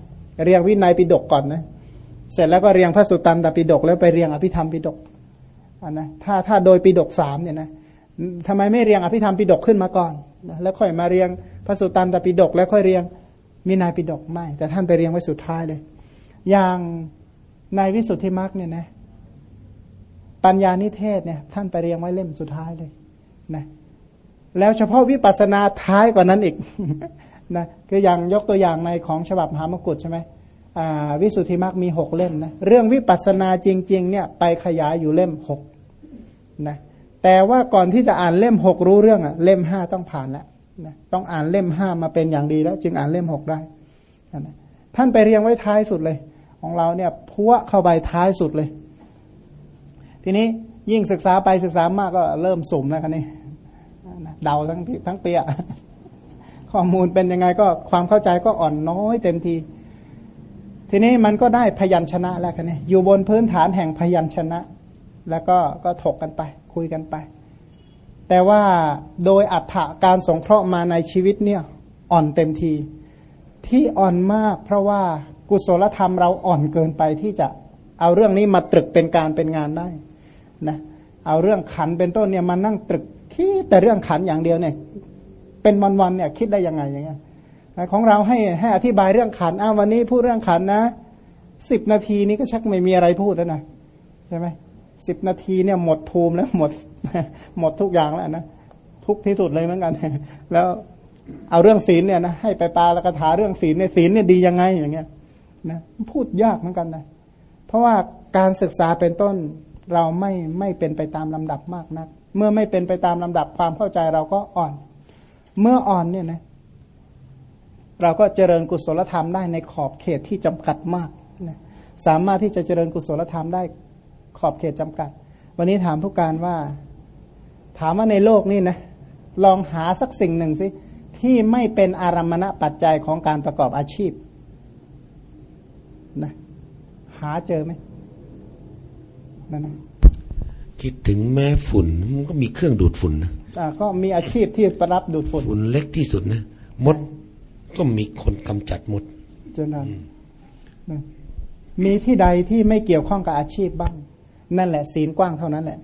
เรียงวินัยปิฎกก่อนนะ เสร็จแล้วก็เรียงพระสุตตันตปิฎกแล้วไปเรียงอภิธรรมปิฎกนนะถ้าถ้าโดยปิฎกสามเนี่ยนะทำไมไม่เรียงอภิธรรมปิฎกขึ้นมาก่อน แล้วค่อยมาเรียงพระสุตตันตปิฎกแล้วค่อยเรียงมินายปิฎกไม่ แต่ท่านไปเรียงไว้สุดท้ายเลย อย่างในวิสุทธิมรรคเนี่ยนะปัญญานิเทศเนี่ยท่านไปเรียงไว้เล่มสุดท้ายเลยนะแล้วเฉพาะวิปัสนาท้ายกว่านั้นอีกนะคืออย่างยกตัวอย่างในของฉบับมหามกุฏใช่ไหม วิสุทธิมรรคมีหกเล่มนะเรื่องวิปัสนาจริงๆเนี่ยไปขยายอยู่เล่มหกนะแต่ว่าก่อนที่จะอ่านเล่มหกรู้เรื่องอะเล่มห้าต้องผ่านแล้วนะต้องอ่านเล่มห้ามาเป็นอย่างดีแล้ว จึงอ่านเล่มหกได้นะท่านไปเรียงไว้ท้ายสุดเลย ของเราเนี่ยพัวเข้าไปท้ายสุดเลย ทีนี้ยิ่งศึกษาไปศึกษามากก็เริ่มสุ่มแล้วกันนี่เดาทั้งทั้งเปียข้อมูลเป็นยังไงก็ความเข้าใจก็อ่อนน้อยเต็มที ทีนี้มันก็ได้พยัญชนะแล้วกันนี่อยู่บนพื้นฐานแห่งพยัญชนะ แล้วก็ก็ถกกันไป คุยกันไป แต่ว่าโดยอัฏฐการสงเคราะห์มาในชีวิตเนี่ยอ่อนเต็มที ที่อ่อนมากเพราะว่ากุศลธรรมเราอ่อนเกินไปที่จะเอาเรื่องนี้มาตรึกเป็นการเป็นงานได้นะเอาเรื่องขันเป็นต้นเนี่ยมานั่งตรึกคิดแต่เรื่องขันอย่างเดียวเนี่ย เป็นวันๆเนี่ยคิดได้ยังไงอย่างเงี้ย ของเราให้ให้อธิบายเรื่องขันอ้าววันนี้พูดเรื่องขันนะสิบนาทีนี้ก็ชักไม่มีอะไรพูดแล้วนะใช่ไหมสิบนาทีเนี่ยหมดภูมิแล้วหมดหมดทุกอย่างแล้วนะทุกที่สุดเลยเหมือนกัน แล้วเอาเรื่องศีลเนี่ยนะให้ไปปาละกถาเรื่องศีลในศีลเนี่ยดียังไงอย่างเงี้ยนะพูดยากเหมือนกันนะเพราะว่าการศึกษาเป็นต้นเราไม่ไม่เป็นไปตามลำดับมากนัก เมื่อไม่เป็นไปตามลำดับความเข้าใจเราก็อ่อน เมื่ออ่อนเนี่ยนะ เราก็เจริญกุศลธรรมได้ในขอบเขตที่จำกัดมากนะสามารถที่จะเจริญกุศลธรรมได้ขอบเขตจำกัด วันนี้ถามผู้การว่า ถามว่าในโลกนี้นะลองหาสักสิ่งหนึ่งสิที่ไม่เป็นอารมณะปัจจัยของการประกอบอาชีพนะหาเจอไหมนั่นนะคิดถึงแม้ฝุ่นมันก็มีเครื่องดูดฝุ่นนะอ่าก็มีอาชีพที่ประรับดูดฝุ่นฝุ่นเล็กที่สุดนะมด ก็มีคนกำจัดมดเจนนั้นนะมีที่ใดที่ไม่เกี่ยวข้องกับอาชีพบ้าง นั่นแหละ ศีลกว้างเท่านั้นแหละ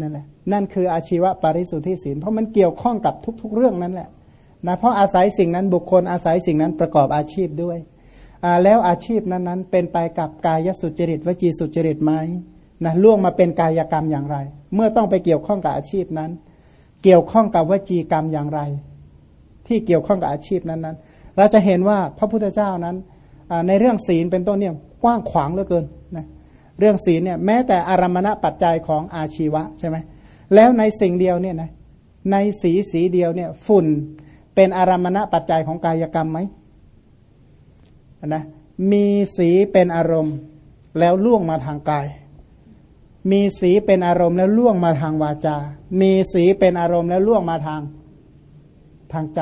นั่นแหละ นั่นคืออาชีวะปาริสุทธิศีลเพราะมันเกี่ยวข้องกับทุก ๆ เรื่องนั้นแหละนะเพราะอาศัยสิ่งนั้นบุคคลอาศัยสิ่งนั้นประกอบอาชีพด้วยอ่าแล้วอาชีพนั้นๆ เป็นไปกับกายสุจริตวจีสุจริตไหมนะล่วงมาเป็นกายกรรมอย่างไร เมื่อต้องไปเกี่ยวข้องกับอาชีพนั้น เกี่ยวข้องกับวจีกรรมอย่างไร ที่เกี่ยวข้องกับอาชีพนั้นๆ เราจะเห็นว่าพระพุทธเจ้านั้นในเรื่องศีลเป็นต้นเนี่ยกว้างขวางเหลือเกินนะเรื่องศีลเนี่ยแม้แต่อารมณปัจจัยของอาชีวะใช่ไหมแล้วในสิ่งเดียวเนี่ยนะในสีสีเดียวเนี่ยฝุ่นเป็นอารมณปัจจัยของกายกรรมไหมนะมีสีเป็นอารมณ์แล้วล่วงมาทางกาย มีสีเป็นอารมณ์แล้วล่วงมาทางวาจา มีสีเป็นอารมณ์แล้วล่วงมาทาง ทางใจ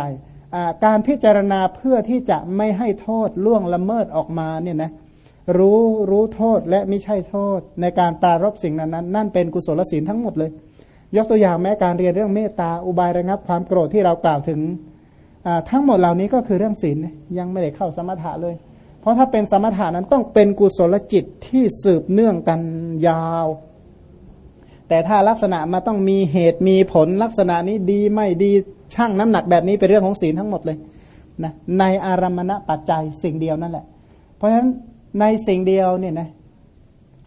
การพิจารณาเพื่อที่จะไม่ให้โทษล่วงละเมิดออกมาเนี่ยนะรู้รู้โทษและไม่ใช่โทษ ในการปรารบสิ่งนั้นนั้นนั่นเป็นกุศลศีลทั้งหมดเลย ยกตัวอย่างแม้การเรียนเรื่องเมตตาอุบายระงับ ความโกรธที่เรากล่าวถึงทั้งหมดเหล่านี้ก็คือเรื่องศีลยังไม่ได้เข้าสมถะเลย เพราะถ้าเป็นสมถะนั้นต้องเป็นกุศลจิตที่สืบเนื่องกันยาว แต่ถ้าลักษณะมาต้องมีเหตุมีผลลักษณะนี้ดีไม่ดีช่างน้ำหนักแบบนี้เป็นเรื่องของศีลทั้งหมดเลยนะในอารมณปัจจัยสิ่งเดียวนั่นแหละ เพราะฉะนั้นในสิ่งเดียวเนี่ยนะ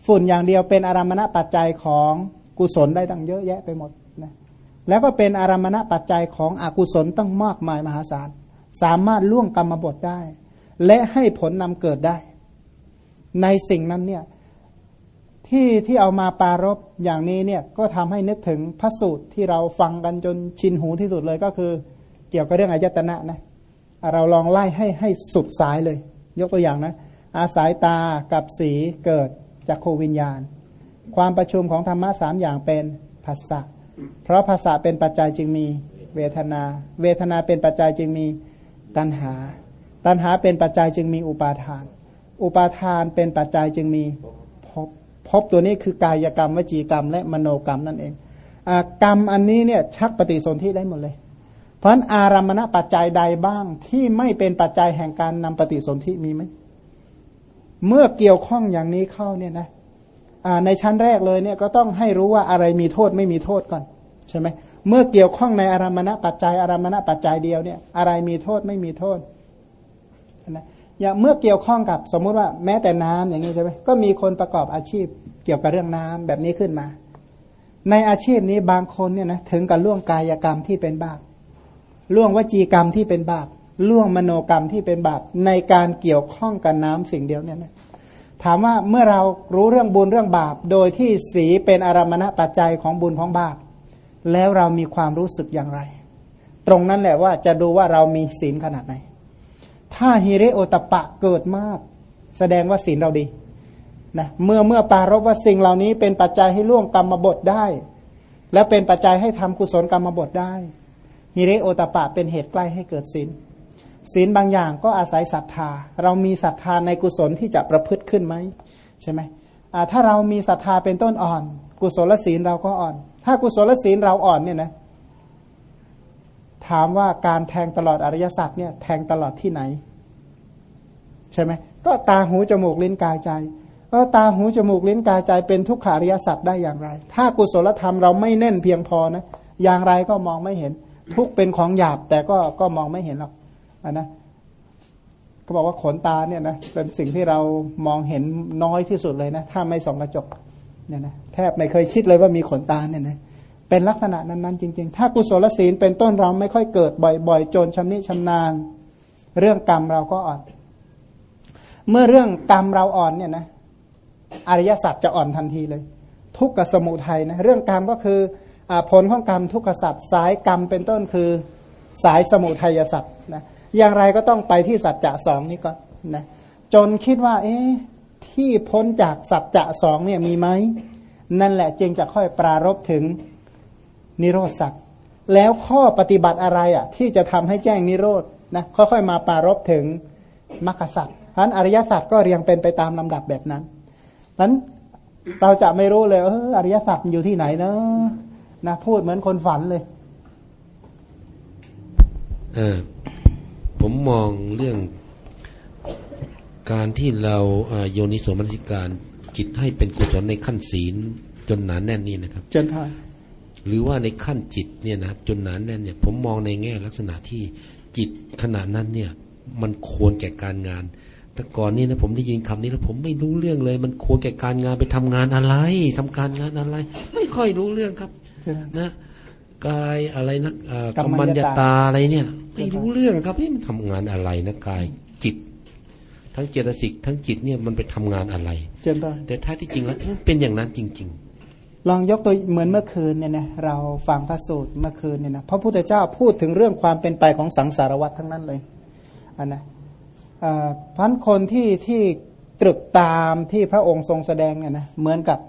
ฝุ่นอย่างเดียวเป็นอารมณปัจจัยของกุศลได้ตั้งเยอะแยะไปหมดนะแล้วก็เป็นอารมณปัจจัยของอกุศลตั้งมากมายมหาศาล สามารถล่วงกรรมบทได้ และให้ผลนำเกิดได้ ในสิ่งนั้นเนี่ย ที่ที่เอามาปารบอย่างนี้เนี่ยก็ทำให้นึกถึงพระสูตรที่เราฟังกันจนชินหูที่สุดเลยก็คือ เกี่ยวกับเรื่องอายตนะนะเราลองไล่ให้ให้สุดสายเลย ยกตัวอย่างนะ อาศัยตากับสีเกิดจากโควิญญาณ ความประชุมของธรรมะสามอย่างเป็นภาษะเพราะภาษาเป็นปัจจัยจึงมีเวทนา เวทนาเป็นปัจจัยจึงมีตัณหา ตัณหาเป็นปัจจัยจึงมีอุปาทาน อุปาทานเป็นปัจจัยจึงมีภพ ภพตัวนี้คือกายกรรมวจีกรรม และมโนกรรมนั่นเองอกรรมอันนี้เนี่ยชักปฏิสนธิได้หมดเลย เพราะฉะนั้นอารามณปัจจัยใดบ้างที่ไม่เป็นปัจจัยแห่งการนำปฏิสนธิมีไหมเมื่อเกี่ยวข้องอย่างนี้เข้าเนี่ยนะในชั้นแรกเลยเนี่ยก็ต้องให้รู้ว่าอะไรมีโทษไม่มีโทษก่อนใช่ไหมเมื่อเกี่ยวข้องในอารามณปัจจัยอารามณปัจจัยเดียวเนี่ยอะไรมีโทษไม่มีโทษนะ อย่างเมื่อเกี่ยวข้องกับสมมุติว่าแม้แต่น้ำอย่างนี้ใช่ไหมก็มีคนประกอบอาชีพเกี่ยวกับเรื่องน้ำแบบนี้ขึ้นมา ในอาชีพนี้บางคนเนี่ยนะถึงกับล่วงกายกรรมที่เป็นบาปล่วงวจีกรรมที่เป็นบาปล่วงมโนกรรมที่เป็นบาปในการเกี่ยวข้องกับน้ำสิ่งเดียวเนี่ยนะถามว่าเมื่อเรารู้เรื่องบุญเรื่องบาป โดยที่สีเป็นอารมณปัจจัยของบุญของบาป แล้วเรามีความรู้สึกอย่างไร ตรงนั้นแหละว่าจะดูว่าเรามีศีลขนาดไหน ถ้าฮิริโอตปะเกิดมาก แสดงว่าศีลเราดีนะเมื่อเมื่อปารบว่าสิ่งเหล่านี้เป็นปัจจัยให้ล่วงกรรมบทได้ และเป็นปัจจัยให้ทำกุศลกรรมบทได้ฮิริโอตปะเป็นเหตุใกล้ให้เกิดศีลศีลบางอย่างก็อาศัยศรัทธา เรามีศรัทธาในกุศลที่จะประพฤติขึ้นไหมใช่ไหมถ้าเรามีศรัทธาเป็นต้นอ่อน กุศลศีลเราก็อ่อน ถ้ากุศลศีลเราอ่อนเนี่ยนะ ถามว่าการแทงตลอดอริยสัจเนี่ยแทงตลอดที่ไหน ใช่ไหมก็ตาหูจมูกลิ้นกายใจเออตาหูจมูกลิ้นกายใจเป็นทุกขาริยสัจได้อย่างไร ถ้ากุศลธรรมเราไม่แน่นเพียงพอนะอย่างไรก็มองไม่เห็น ทุกเป็นของหยาบแต่ก็ก็มองไม่เห็นหรอกอนนะเขาบอกว่าขนตาเนี่ยนะเป็นสิ่งที่เรามองเห็นน้อยที่สุดเลยนะ ถ้าไม่ส่องกระจกเนี่ยนะแทบไม่เคยคิดเลยว่ามีขนตาเนี่ยนะ เป็นลักษณะนั้นๆจริง ๆ ถ้ากุศลศีลเป็นต้นเราไม่ค่อยเกิดบ่อยๆ จนชำนิชำนาญ เรื่องกรรมเราก็อ่อน เมื่อเรื่องกรรมเราอ่อนเนี่ยนะอริยสัจจะอ่อนทันทีเลย ทุกขสมุทัยนะเรื่องกรรมก็คืออผลของกรรมทุกขสัจสายกรรมเป็นต้นคือสายสมุทัยสัจนะอย่างไรก็ต้องไปที่สัจจะสองนี้ก่อนนะจนคิดว่า เอ๊ะที่พ้นจากสัจจะสองเนี่ยมีไหมนั่นแหละจึงจะค่อยปรารบถึง นิโรธสัจแล้วข้อปฏิบัติอะไรอะที่จะทำให้แจ้งนิโรธนะค่อยๆ มาปรารบถึงมรรคสัจเพราะอริยสัจก็เรียงเป็นไปตามลำดับแบบนั้นนั้นเราจะไม่รู้เลยเอออริยสัจอยู่ที่ไหนเนอะนะพูดเหมือนคนฝันเลยเออผมมองเรื่องการที่เราโยนิโสมนสิการจิตให้เป็นกุศลในขั้นศีลจนหนานแน่นนี่นะครับจนพาน หรือว่าในขั้นจิตเนี่ยนะจนหนานแน่นเนี่ยผมมองในแง่ลักษณะที่จิตขนาดนั้นเนี่ย มันควรแก่การงาน แต่ก่อนนี่นะผมได้ยินคำนี้แล้วผมไม่รู้เรื่องเลย มันควรแก่การงานไปทำงานอะไรทำการงานอะไร ไม่ค่อยรู้เรื่องครับนะกายอะไรนะกรรมัญญาตาอะไรเนี่ย ไม่รู้เรื่องครับมันทำงานอะไรนะกายจิต ทั้งเจตสิกทั้งจิตเนี่ยมันไปทำงานอะไรแต่ท้ายที่จริงแล้วมันเป็นอย่างนั้นจริง ๆ ลองยกตัวเหมือนเมื่อคืนเนี่ยนะเราฟังพระสูตรเมื่อคืนเนี่ยนะพระพุทธเจ้าพูดถึงเรื่องความเป็นไปของสังสารวัฏทั้งนั้นเลยอันนะพันคนที่ที่ตรึกตามที่พระองค์ทรงแสดงเนี่ยนะเหมือนกับ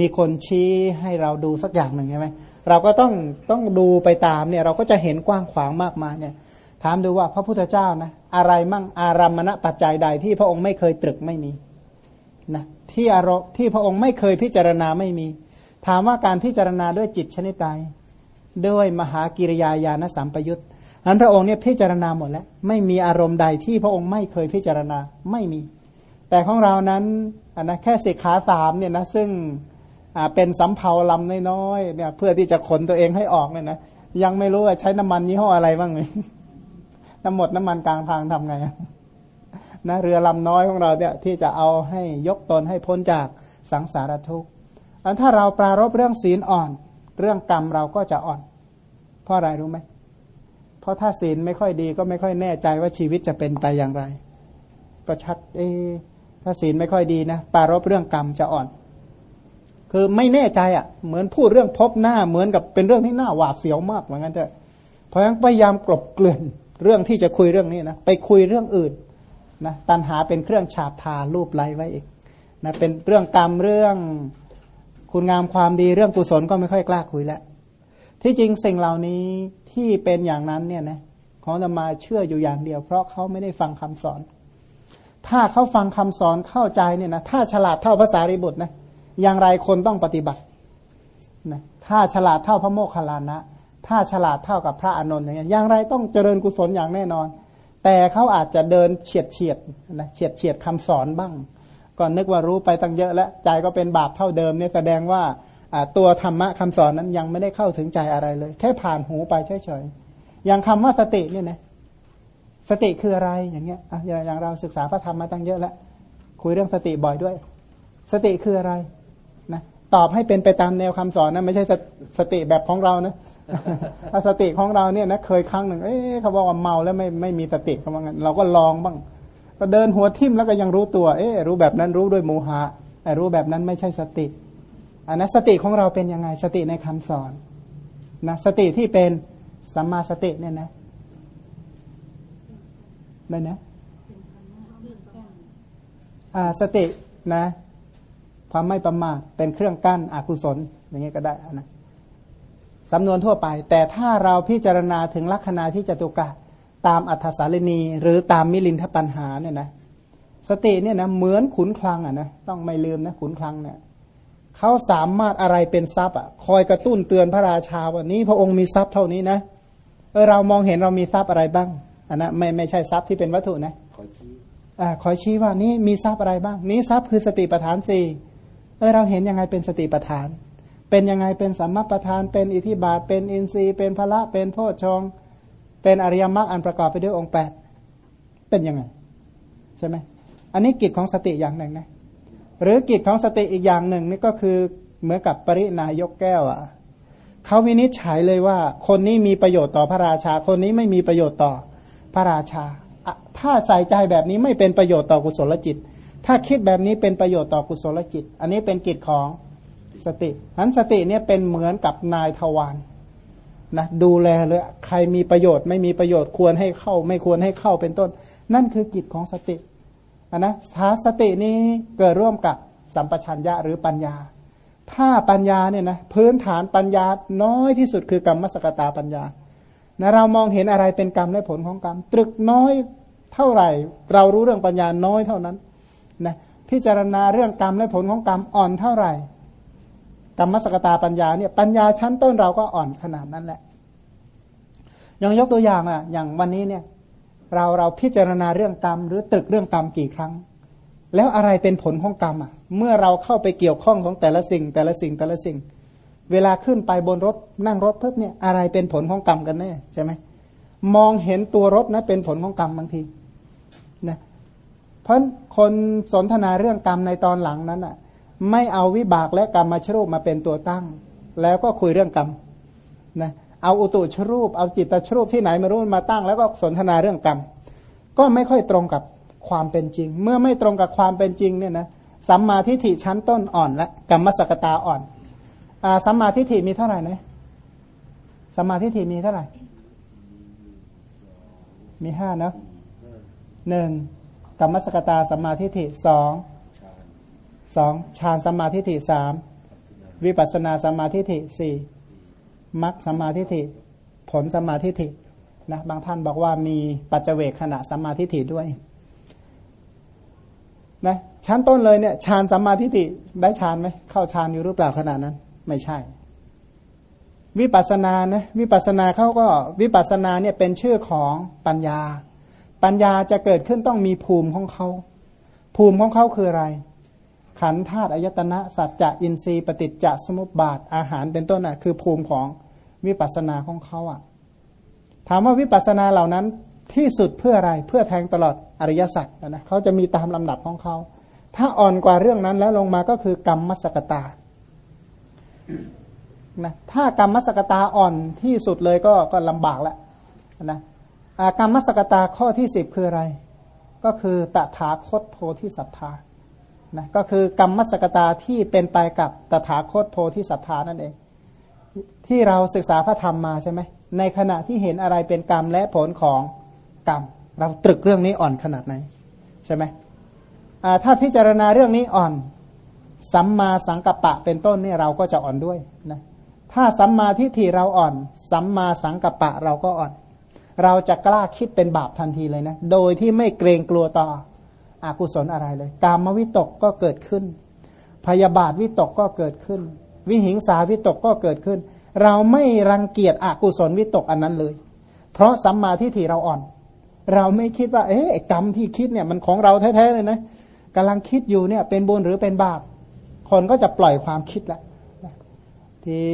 มีคนชี้ให้เราดูสักอย่างหนึ่งใช่ไหมเราก็ต้องต้องดูไปตามเนี่ยเราก็จะเห็นกว้างขวางมากมายเนี่ย ถามดูว่าพระพุทธเจ้านะอะไรมั่งอารามณปัจจัยใดที่พระองค์ไม่เคยตรึกไม่มี นะที่อารมณ์ที่พระองค์ไม่เคยพิจารณาไม่มี ถามว่าการพิจารณาด้วยจิตชนิดใดด้วยมหากิริยาญาณสัมปยุตอันพระองค์เนี่ยพิจารณาหมดแล้ว ไม่มีอารมณ์ใดที่พระองค์ไม่เคยพิจารณาไม่มี แต่ของเรานั้นอันนะแค่สิกขาสามเนี่ยนะซึ่งเป็นสำเภาลำน้อยๆเนี่ยเพื่อที่จะขนตัวเองให้ออกเนี่ยนะยังไม่รู้ว่าใช้น้ำมันยี่ห้ออะไรบ้างเลยน้ำหมดน้ำมันกลางทางทำไง นะเรือลำน้อยของเราเนี่ยที่จะเอาให้ยกตนให้พ้นจากสังสารทุกข์อันถ้าเราปรารบเรื่องศีลอ่อน เรื่องกรรมเราก็จะอ่อน เพราะอะไรรู้ไหมเพราะถ้าศีลไม่ค่อยดีก็ไม่ค่อยแน่ใจว่าชีวิตจะเป็นไปอย่างไร ก็ชัดเอถ้าศีลไม่ค่อยดีนะปรารบเรื่องกรรมจะอ่อน คือไม่แน่ใจอะ เหมือนพูดเรื่องพบหน้าเหมือนกับเป็นเรื่องที่หน่าหวาดเสียวมากเหมือนกันเถอะเพราะฉะนั้นพยายามกลบเกลื่อนเรื่องที่จะคุยเรื่องนี้นะไปคุยเรื่องอื่น นะตันหาเป็นเครื่องฉาบทารูปไล้ไว้อีกนะเป็นเรื่องกรรมเรื่องคุณงามความดีเรื่องกุศลก็ไม่ค่อยกล้าคุยแล้วที่จริงสิ่งเหล่านี้ที่เป็นอย่างนั้นเนี่ยนะของธรรมาเชื่ออยู่อย่างเดียว เพราะเขาไม่ได้ฟังคำสอน ถ้าเขาฟังคำสอนเข้าใจเนี่ยนะถ้าฉลาดเท่าภาษาริบุตรนะอย่างไรคนต้องปฏิบัตินะถ้าฉลาดเท่าพระโมคคัลลานะ ถ้าฉลาดเท่ากับพระอานนท์อย่างเงี้ยอย่างไรต้องเจริญกุศลอย่างแน่นอน แต่เขาอาจจะเดินเฉียดเฉียดนะเฉียดเฉียดคำสอนบ้าง ก่อนนึกว่ารู้ไปตั้งเยอะแล้วใจก็เป็นบาปเท่าเดิมเนี่ยแสดงว่าตัวธรรมะคำสอนนั้นยังไม่ได้เข้าถึงใจอะไรเลย แค่ผ่านหูไปเฉยๆอย่างคำว่าสติเนี่ยนะสติคืออะไรอย่างเงี้ยอย่างเราศึกษาพระธรรมมาตั้งเยอะแล้วคุยเรื่องสติบ่อยด้วย สติคืออะไรนะตอบให้เป็นไปตามแนวคำสอนนะไม่ใช่สติแบบของเรานะ สติของเราเนี่ยนะเคยครั้งหนึ่งเอ๊ะเขาบอกว่าเมาแล้วไม่ไม่มีสติเขาบอกงั้นเราก็ลองบ้างก็เดินหัวทิ่มแล้วก็ยังรู้ตัว เอ๊ะรู้แบบนั้นรู้ด้วยโมหะแต่รู้แบบนั้นไม่ใช่สติอันนั้นสติของเราเป็นยังไงสติในคำสอนนะสติที่เป็นสัมมาสติเนี่ยนะได้นะอ่าสตินะความไม่ประมาทเป็นเครื่องกั้นอกุศลอย่างนี้ก็ได้นะ สำนวนทั่วไป แต่ถ้าเราพิจารณาถึงลักษณะที่จตุกะตามอัธสาลีนี หรือตามมิลินทปัญหาเนี่ยนะสติเนี่ยนะเหมือนขุนคลังอะนะต้องไม่ลืมนะขุนคลังเนี่ยเขาสามารถอะไรเป็นทรัพย์อะคอยกระตุ้นเตือนพระราชาว่านี้พระองค์มีทรัพย์เท่านี้นะเออเรามองเห็นเรามีทรัพย์อะไรบ้างอันนะไม่ไม่ใช่ทรัพย์ที่เป็นวัตถุนะขอชี้อ่าขอชี้ว่านี้มีทรัพย์อะไรบ้าง นี้ทรัพย์คือสติปัฏฐานสี่เออเราเห็นยังไงเป็นสติปัฏฐาน เป็นยังไงเป็นสัมมาปัฏฐานเป็นอิทิบาท เป็นอินทรีย์ เป็นพละเป็นโพชฌงเป็นอริยมรรคอันประกอบไปด้วยองค์แปดเป็นยังไง ใช่ไหมอันนี้กิจของสติอย่างหนึ่งนะหรือกิจของสติอีกอย่างหนึ่งนี่ก็คือเหมือนกับปรินายกแก้วอะเขาวินิจฉัยเลยว่า คนนี้มีประโยชน์ต่อพระราชา คนนี้ไม่มีประโยชน์ต่อพระราชา ถ้าใส่ใจแบบนี้ไม่เป็นประโยชน์ต่อกุศลจิต ถ้าคิดแบบนี้เป็นประโยชน์ต่อกุศลจิต อันนี้เป็นกิจของ สติอันสติเนี่ยเป็นเหมือนกับนายทวารนะดูแลเลยใครมีประโยชน์ไม่มีประโยชน์ควรให้เข้า ไม่ควรให้เข้าเป็นต้น นั่นคือกิจของสติอันนะถ้าสตินี้เกิดร่วมกับสัมปชัญญะหรือปัญญา ถ้าปัญญาเนี่ยนะพื้นฐานปัญญาน้อยที่สุดคือกรรมสกตาปัญญานะเรามองเห็นอะไรเป็นกรรมและผลของกรรม ตรึกน้อยเท่าไหร่ เรารู้เรื่องปัญญาน้อยเท่านั้นนะพิจารณาเรื่องกรรมและผลของกรรมอ่อนเท่าไหร่ กรรมสกตาปัญญาเนี่ยปัญญาชั้นต้นเราก็อ่อนขนาดนั้นแหละยังยกตัวอย่างอะ อย่างวันนี้เนี่ย เราเราพิจารณาเรื่องกรรมหรือตรึกเรื่องกรรมกี่ครั้ง แล้วอะไรเป็นผลของกรรมอะ เมื่อเราเข้าไปเกี่ยวข้องของแต่ละสิ่ง แต่ละสิ่งแต่ละสิ่ง เวลาขึ้นไปบนรถนั่งรถเพิ่เนี่ยอะไรเป็นผลของกรรมกันแน่ใช่ไหมมองเห็นตัวรถนะเป็นผลของกรรมบางทีนะเพราะคนสนทนาเรื่องกรรมในตอนหลังนั้นอะ ไม่เอาวิบากและกรรมมาชรูปมาเป็นตัวตั้ง แล้วก็คุยเรื่องกรรมนะเอาอุตุชรูป เอาจิตตชรูปที่ไหนมารู้มาตั้ง แล้วก็สนทนาเรื่องกรรม ก็ไม่ค่อยตรงกับความเป็นจริง เมื่อไม่ตรงกับความเป็นจริงเนี่ยนะสัมมาทิฏฐิชั้นต้นอ่อนและกรรมสกตาอ่อนอสัมมาทิฏฐิมีเท่าไหร่นะสัมมาทิฏฐิมีเท่าไหร่ มีห้านะหนึ่งกรรมสกตาสัมมาทิฏฐิสอง สองฌานสมาทิฐิสามวิปัสนาสมาทิฐิสี่มรรคสมาทิฐิผลสมาทิฐินะบางท่านบอกว่ามีปัจเจเวกขณะสมาทิฐิด้วยนะชั้นต้นเลยเนี่ยฌานสัมมาทิฏฐิได้ฌานไหมเข้าฌานอยู่หรือเปล่าขนาดนั้น ไม่ใช่ วิปัสสนานะวิปัสสนาเขาก็วิปัสสนาเนี่ยเป็นชื่อของปัญญา ปัญญาจะเกิดขึ้นต้องมีภูมิของเขา ภูมิของเขาคืออะไร ขันธาตุอายตนะสัจจะอินทรีย์ปฏิจจสมุปบาทอาหารเป็นต้นอะคือภูมิของวิปัสสนาของเขาอะ ถามว่าวิปัสสนาเหล่านั้นที่สุดเพื่ออะไรเพื่อแทงตลอดอริยสัจนะเขาจะมีตามลำดับของเขา ถ้าอ่อนกว่าเรื่องนั้นแล้วลงมาก็คือกรรมมสกตานะถ้ากรรมมสกตาอ่อนที่สุดเลยก็ก็ลำบากแล้วนะกรรมมสกตาข้อที่สิบคืออะไร ก็คือตถาคตโพธิสัตธา นะก็คือกรรมมสกตาที่เป็นไปกับตถาคตโพธิสัตธานั่นเอง ที่เราศึกษาพระธรรมมาใช่ไหมในขณะที่เห็นอะไรเป็นกรรมและผลของกรรม เราตรึกเรื่องนี้อ่อนขนาดไหนใช่ไหมถ้าพิจารณาเรื่องนี้อ่อนสัมมาสังกัปปะเป็นต้นนี่เราก็จะอ่อนด้วยนะถ้าสัมมาทิฏฐิเราอ่อน สัมมาสังกัปปะเราก็อ่อน เราจะกล้าคิดเป็นบาปทันทีเลยนะ โดยที่ไม่เกรงกลัวต่อ อกุศลอะไรเลย กามวิตกก็เกิดขึ้น พยาบาทวิตกก็เกิดขึ้น วิหิงสาวิตกก็เกิดขึ้น เราไม่รังเกียจอกุศลวิตกอันนั้นเลย เพราะสัมมาทิฏฐิเราอ่อน เราไม่คิดว่า เอ๊ะกรรมที่คิดเนี่ยมันของเราแท้ๆเลยนะกำลังคิดอยู่เนี่ยเป็นบุญหรือเป็นบาป คนก็จะปล่อยความคิดละที่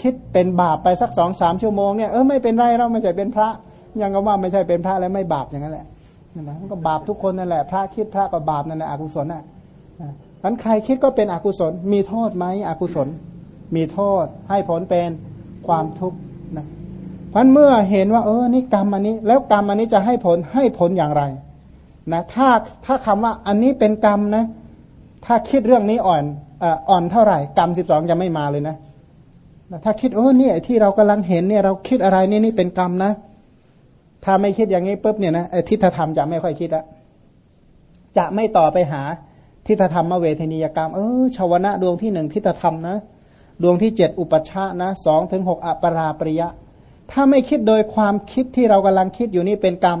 คิดเป็นบาปไปสักสองสามชั่วโมงเนี่ยเออไม่เป็นไรเราไม่ใช่เป็นพระ ยังก็ว่าไม่ใช่เป็นพระแล้วไม่บาปอย่างนั้นแหละ นั่นแหละมันก็บาปทุกคนนั่นแหละพระคิดพระก็บาปนั่นแหละอกุศลน่ะนั้นใครคิดก็เป็นอกุศล มีโทษไหมอกุศล มีโทษให้ผลเป็นความทุกข์นะพันเมื่อเห็นว่า เออนี่กรรมอันนี้ แล้วกรรมอันนี้จะให้ผลให้ผลอย่างไรนะถ้าถ้าคำว่าอันนี้เป็นกรรมนะ ถ้าคิดเรื่องนี้อ่อนอ่อนเท่าไหร่ กรรมสิบสองจะไม่มาเลยนะถ้าคิดโอ้เนี่ยที่เรากำลังเห็นเนี่ยเราคิดอะไรนี่นี่เป็นกรรมนะ ถ้าไม่คิดอย่างนี้ปุ๊บเนี่ยนะทิฏฐธรรมจะไม่ค่อยคิดละจะไม่ต่อไปหาทิฏฐธรรมเวทนียกรรม เออชาวนะดวงที่หนึ่งทิฏฐธรรมนะ ดวงที่เจ็ดอุปชานะสองถึงหกอปราปริยะ ถ้าไม่คิดโดยความคิดที่เรากำลังคิดอยู่นี่เป็นกรรม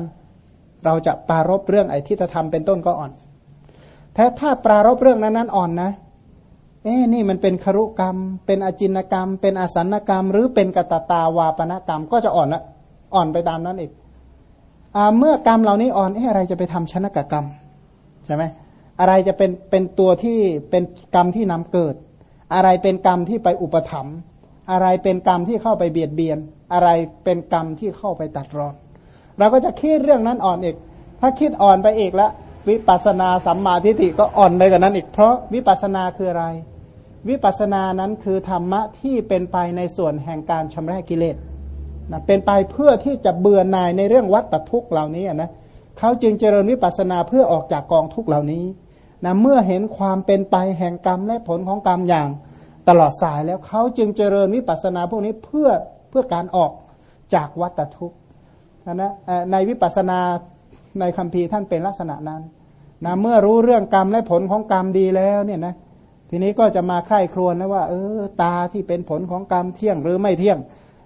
เราจะปรารบเรื่องไอ้ทิฏฐธรรมเป็นต้นก็อ่อนแต่ถ้าปรารบเรื่องนั้นนั้นอ่อนนะ เอ้นี่มันเป็นครุกรรม เป็นอจินกรรม เป็นอสันกรรม หรือเป็นกตตาวาปนกรรมก็จะอ่อนละอ่อนไปตามนั้นอีก เมื่อกรรมเหล่านี้อ่อนอะไรจะไปทำชนะกกรรมใช่ไหมอะไรจะเป็นเป็นตัวที่เป็นกรรมที่นำเกิด อะไรเป็นกรรมที่ไปอุปถัมภ์อะไรเป็นกรรมที่เข้าไปเบียดเบียน อะไรเป็นกรรมที่เข้าไปตัดรอน เราก็จะคิดเรื่องนั้นอ่อนอีก ถ้าคิดอ่อนไปอีกแล้ววิปัสนาสัมมาทิฏฐิก็อ่อนไปกว่านั้นอีก เพราะวิปัสนาคืออะไร วิปัสนานั้นคือธรรมะที่เป็นไปในส่วนแห่งการชำระกิเลส นะเป็นไปเพื่อที่จะเบื่อหน่ายในเรื่องวัฏทุกข์เหล่านี้นะเขาจึงเจริญวิปัสสนาเพื่อออกจากกองทุกข์เหล่านี้นะเมื่อเห็นความเป็นไปแห่งกรรมและผลของกรรมอย่างตลอดสายแล้วเขาจึงเจริญวิปัสสนาพวกนี้เพื่อเพื่อการออกจากวัฏทุกข์นะในวิปัสสนาในคัมภีร์ท่านเป็นลักษณะนั้นนะเมื่อรู้เรื่องกรรมและผลของกรรมดีแล้วเนี่ยนะทีนี้ก็จะมาใคร่ครวญแล้วว่าเออตาที่เป็นผลของกรรมเที่ยงหรือไม่เที่ยง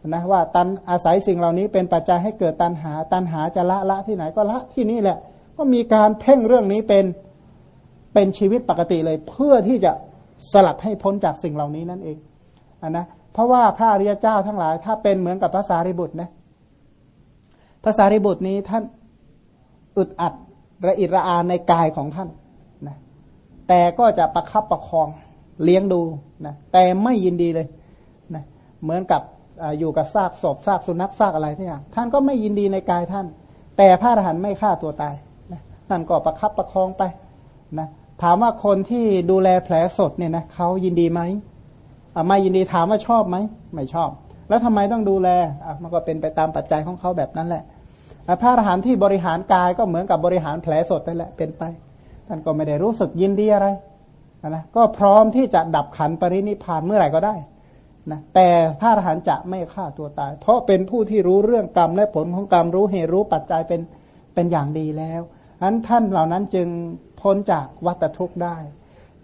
นะว่าตันอาศัยสิ่งเหล่านี้เป็นปัจจัยให้เกิดตันหา ตันหาจะละละที่ไหนก็ละที่นี่แหละ ก็มีการเพ่งเรื่องนี้เป็นเป็นชีวิตปกติเลย เพื่อที่จะสลัดให้พ้นจากสิ่งเหล่านี้นั่นเองอนนะเพราะว่าพระอริยเจ้าทั้งหลาย ถ้าเป็นเหมือนกับภาษาริบุตรนะภาษาริบุตรนี้ท่านอึดอัดระอิดระอาในกายของท่านนะแต่ก็จะประคับประคองเลี้ยงดูนะแต่ไม่ยินดีเลยนะเหมือนกับ อยู่กับซากศพซากสุนัขซากอะไรทุกอย่างท่านก็ไม่ยินดีในกายท่าน แต่พระอรหันต์ไม่ฆ่าตัวตายนะท่านก็ประคับประคองไปนะถามว่าคนที่ดูแลแผลสดเนี่ยนะเขายินดีไหมไม่ยินดีถามว่าชอบไหมไม่ชอบ แล้วทำไมต้องดูแลมันก็เป็นไปตามปัจจัยของเขาแบบนั้นแหละพระอรหันต์ที่บริหารกายก็เหมือนกับบริหารแผลสดนั่นแหละเป็นไปท่านก็ไม่ได้รู้สึกยินดีอะไรนะก็พร้อมที่จะดับขันปรินิพานเมื่อไหร่ก็ได้ นะแต่พระอรหันต์จะไม่ฆ่าตัวตาย เพราะเป็นผู้ที่รู้เรื่องกรรมและผลของกรรมรู้เหตุรู้ปัจจัยเป็นเป็นอย่างดีแล้วอันท่านเหล่านั้นจึงพ้นจากวัฏทุกข์ได้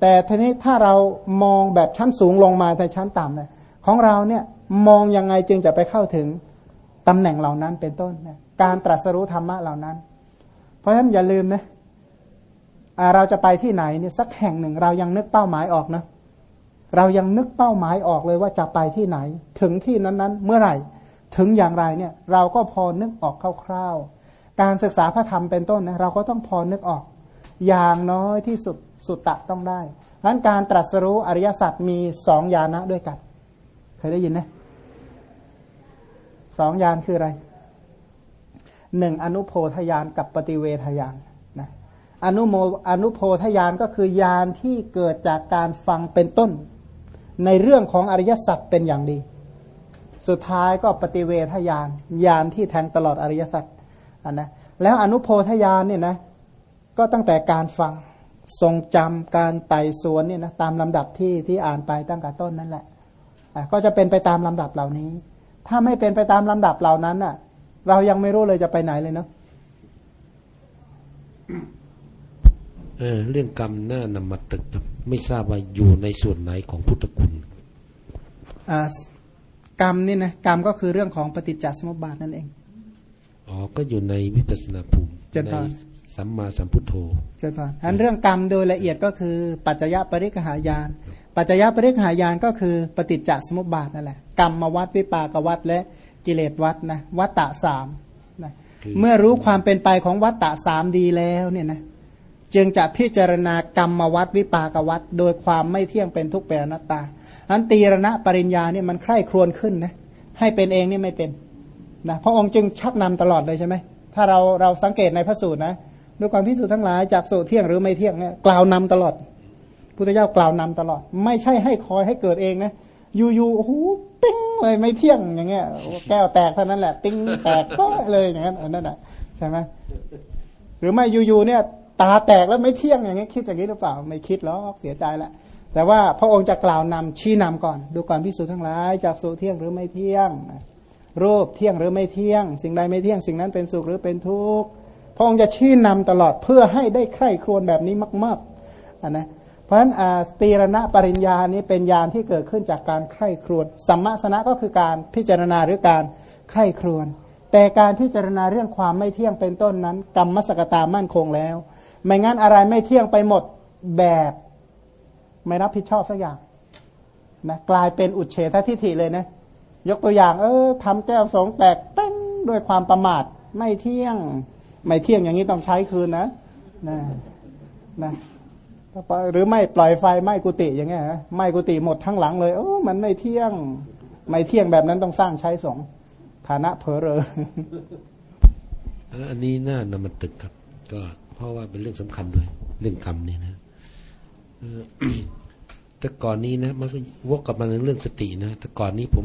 แต่ทีนี้ถ้าเรามองแบบชั้นสูงลงมาในชั้นต่ำเนี่ยของเราเนี่ยมองยังไงจึงจะไปเข้าถึงตำแหน่งเหล่านั้นเป็นต้นนะการตรัสรู้ธรรมะเหล่านั้น เพราะฉะนั้นอย่าลืมนะเราจะไปที่ไหนเนี่ยสักแห่งหนึ่งเรายังนึกเป้าหมายออกนะ เรายังนึกเป้าหมายออกเลยว่าจะไปที่ไหน ถึงที่นั้นๆ เมื่อไหร่ ถึงอย่างไรเนี่ยเราก็พอนึกออกคร่าวๆ การศึกษาพระธรรมเป็นต้นนะเราก็ต้องพอนึกออก อย่างน้อยที่สุดสุตตะต้องได้เพราะนั้นการตรัสรู้อริยสัจมีสองยานะด้วยกัน เคยได้ยินไหมสองยานคืออะไรหนึ่งอนุโพธยานกับปฏิเวทยานนะอนุโมอนุโพธยานก็คือยานที่เกิดจากการฟังเป็นต้น ในเรื่องของอริยสัจเป็นอย่างดี สุดท้ายก็ปฏิเวทยานยานที่แทงตลอดอริยสัจนนะแล้วอนุโพธยานเนี่ยนะก็ตั้งแต่การฟังทรงจำการไต่สวนเนี่ยนะตามลำดับที่ที่อ่านไปตั้งแต่ต้นนั่นแหละก็จะเป็นไปตามลำดับเหล่านี้ ถ้าไม่เป็นไปตามลำดับเหล่านั้นอะ เรายังไม่รู้เลยจะไปไหนเลยเนาะ เออเรื่องกรรมหน้านำมาตึกไม่ทราบว่าอยู่ในส่วนไหนของพุทธคุณกรรมนี่นะกรรมก็คือเรื่องของปฏิจจสมุปบาทนั่นเองอ๋อก็อยู่ในวิปัสนาภูมิในสัมมาสัมพุทโธเจริญพรอันเรื่องกรรมโดยละเอียดก็คือ ปัจจยปริกหายาน ปัจจยปริกหายานก็คือปฏิจจสมุปบาทนั่นแหละกรรมมาวัดวิปากวัดและกิเลสวัดนะวัตตะสามนะเมื่อรู้ความเป็นไปของวัตตะสามดีแล้วเนี่ยนะ จึงจะพิจารณากรรมวัดวิปากวัดโดยความไม่เที่ยงเป็นทุกเป็นอนัตตา อันตีรณะปริญญาเนี่ยมันใคร่ครวญขึ้นนะให้เป็นเองนี่ไม่เป็นนะพระองค์จึงชักนำตลอดเลยใช่ไหมถ้าเราเราสังเกตในพระสูตรนะด้วยความพิสูจน์ทั้งหลายจากสูตรเที่ยงหรือไม่เที่ยงเนี่ยกล่าวนำตลอดพุทธเจ้ากล่าวนำตลอด ไม่ใช่ให้คอยให้เกิดเองนะอยู่ๆโอ้โหปิ้งเลยไม่เที่ยงอย่างเงี้ยแก้วแตกเท่านั้นแหละติ้งแตกก็เลยอย่างนั้นนั่นแหละใช่ไหมหรือไม่อยู่ๆเนี่ย ตาแตกแล้วไม่เที่ยงอย่างเงี้คิดอย่างนี้หรือเปล่า ไม่คิดหรอกเสียใจละแต่ว่าพระองค์จะกล่าวนำชี้นำก่อน ดูก่อนพิสูจน์ทั้งหลายจากสุเที่ยงหรือไม่เที่ยงรูปเที่ยงหรือไม่เที่ยง สิ่งใดไม่เที่ยงสิ่งนั้นเป็นสุขหรือเป็นทุกข์พระองค์จะชี้นำตลอดเพื่อให้ได้ใคร่ครวญแบบนี้มากๆนะเพราะฉะนั้นตีรณะปริญญานี้เป็นญาณที่เกิดขึ้นจากการใคร่ครวญสัมมาสนะก็คือการพิจารณาหรือการใคร่ครวญแต่การพิจารณาเรื่องความไม่เที่ยงเป็นต้นนั้น กรรมมสกตามั่นคงแล้ว ไม่งั้นอะไรไม่เที่ยงไปหมดแบบ ไม่รับผิดชอบสักอย่างนะกลายเป็นอุดเฉททิฏฐิเลยนะยกตัวอย่าง เออทำแก้วสองแตกเป้งด้วยความประมาท ไม่เที่ยง ไม่เที่ยงอย่างนี้ต้องใช้คืนนะนะนะหรือไม่ปล่อยไฟไหม้กุฏิอย่างเงี้ยไหม้กุฏิหมดทั้งหลังเลยโอ้มันไม่เที่ยง ไม่เที่ยงแบบนั้นต้องสร้างใช้สงฐานะเพอเรออันนี้น่านำมาตึกครับ ก็ เพราะว่าเป็นเรื่องสำคัญด้วย เรื่องกรรมนี่นะแต่ก่อนนี้นะ มันก็วกกลับมาในเรื่องสตินะแต่ก่อนนี้ผม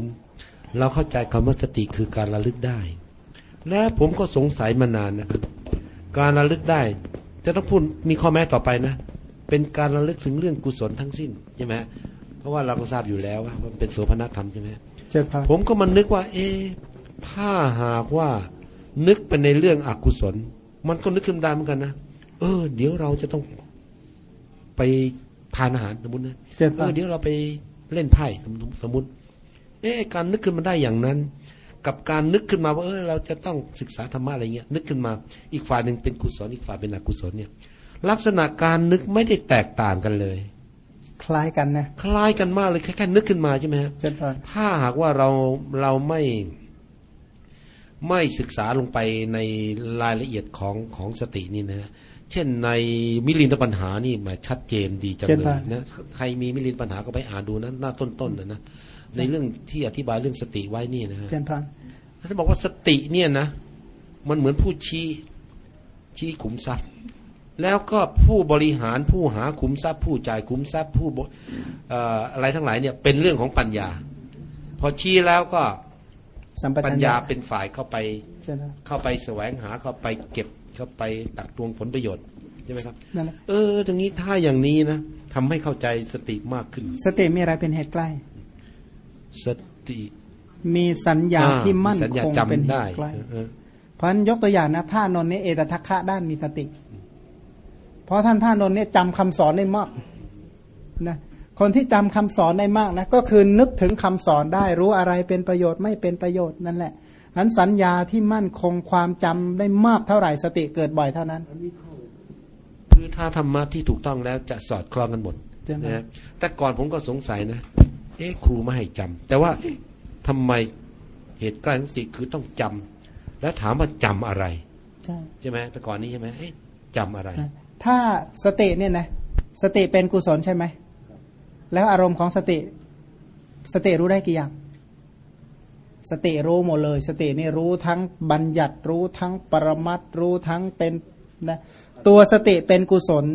เราเข้าใจคำว่าสติคือการระลึกได้ และผมก็สงสัยมานานนะครับการระลึกได้จะต้องพูดมีข้อแม้ต่อไปนะเป็นการระลึกถึงเรื่องกุศลทั้งสิ้นใช่ไหมเพราะว่าเราก็ทราบอยู่แล้วว่ามันเป็นโสภณธรรมใช่ไหมผมก็มันนึกว่า เอ๊ถ้าหากว่านึกไปในเรื่องอกุศล มันก็นึกขึ้นได้เหมือนกันนะ เออ เดี๋ยวเราจะต้องไปทานอาหารสมมตินะเออเดี๋ยวเราไปเล่นไพ่สมมติ เอ๊ะการนึกขึ้นมาได้อย่างนั้น กับการนึกขึ้นมาว่าเออเราจะต้องศึกษาธรรมะอะไรเงี้ยนึกขึ้นมาอีกฝ่ายหนึ่งเป็นกุศลอีกฝ่ายเป็นอกุศลเนี่ย ลักษณะการนึกไม่ได้แตกต่างกันเลย คล้ายกันนะคล้ายกันมากเลยแค่แค่นึกขึ้นมาใช่ไหมฮะเจนพรถ้าหากว่าเราเราไม่ไม่ศึกษาลงไปในรายละเอียดของของสตินี่นะฮะ เช่นในมิลินทปัญหานี่มาชัดเจนดีจังเลยนะใครมีมิลินปัญหาก็ไปอ่านดูนะหน้าต้นๆนะนะในเรื่องที่อธิบายเรื่องสติไว้นี่นะฮะเจนพรท่านบอกว่าสติเนี่ยนะ มันเหมือนผู้ชี้ชี้ขุมทรัพย์ แล้วก็ผู้บริหารผู้หาขุมทรัพย์ ผู้จ่ายขุมทรัพย์ผู้บเอ่ออะไรทั้งหลายเนี่ย เป็นเรื่องของปัญญา พอชี้แล้วก็สัมปปัชัญญญาญะเป็นฝ่ายเข้าไปเจนพรเข้าไปแสวงหาเข้าไปเก็บ เข้าไปตักตวงผลประโยชน์ใช่ไหมครับนั่นแหละเออตรงนี้ถ้าอย่างนี้นะทำให้เข้าใจสติมากขึ้น สติมีอะไรเป็นเหตุใกล้ สติ มีสัญญาอ่ที่มั่นสัญญาคงจำเป็นเหได้ตุใกล้เออเพราะฉะนั้นยกตัวอย่างนะพระนนท์นี่เอตทัคคะด้านมีสติ เพราะท่านพระนนท์เนี่ยจำคำสอนได้มากนะคนที่จำคำสอนได้มากนะก็คือนึกถึงคำสอนได้รู้อะไรเป็นประโยชน์ไม่เป็นประโยชน์นั่นแหละ อันสัญญาที่มั่นคงความจำได้มากเท่าไหร่สติเกิดบ่อยเท่านั้นคือถ้าธรรมะที่ถูกต้องแล้วจะสอดคล้องกันหมดใช่ไหมนะฮะแต่ก่อนผมก็สงสัยนะ เอ๊ะครูไม่ให้จำแต่ว่าเอ๊ะทำไมเหตุการณ์ของสติคือต้องจำแล้วถามว่าจำอะไรใช่ใช่ไหมแต่ก่อนนี้ใช่ไหมเอ๊ะจำอะไรนะถ้าสติเนี่ยนะสติเป็นกุศลใช่ไหมแล้วอารมณ์ของสติ สติรู้ได้กี่อย่าง สติรู้หมดเลย สตินี่รู้ทั้งบัญญัติรู้ทั้งปรมัตรู้ทั้งเป็นนะตัวสติเป็นกุศล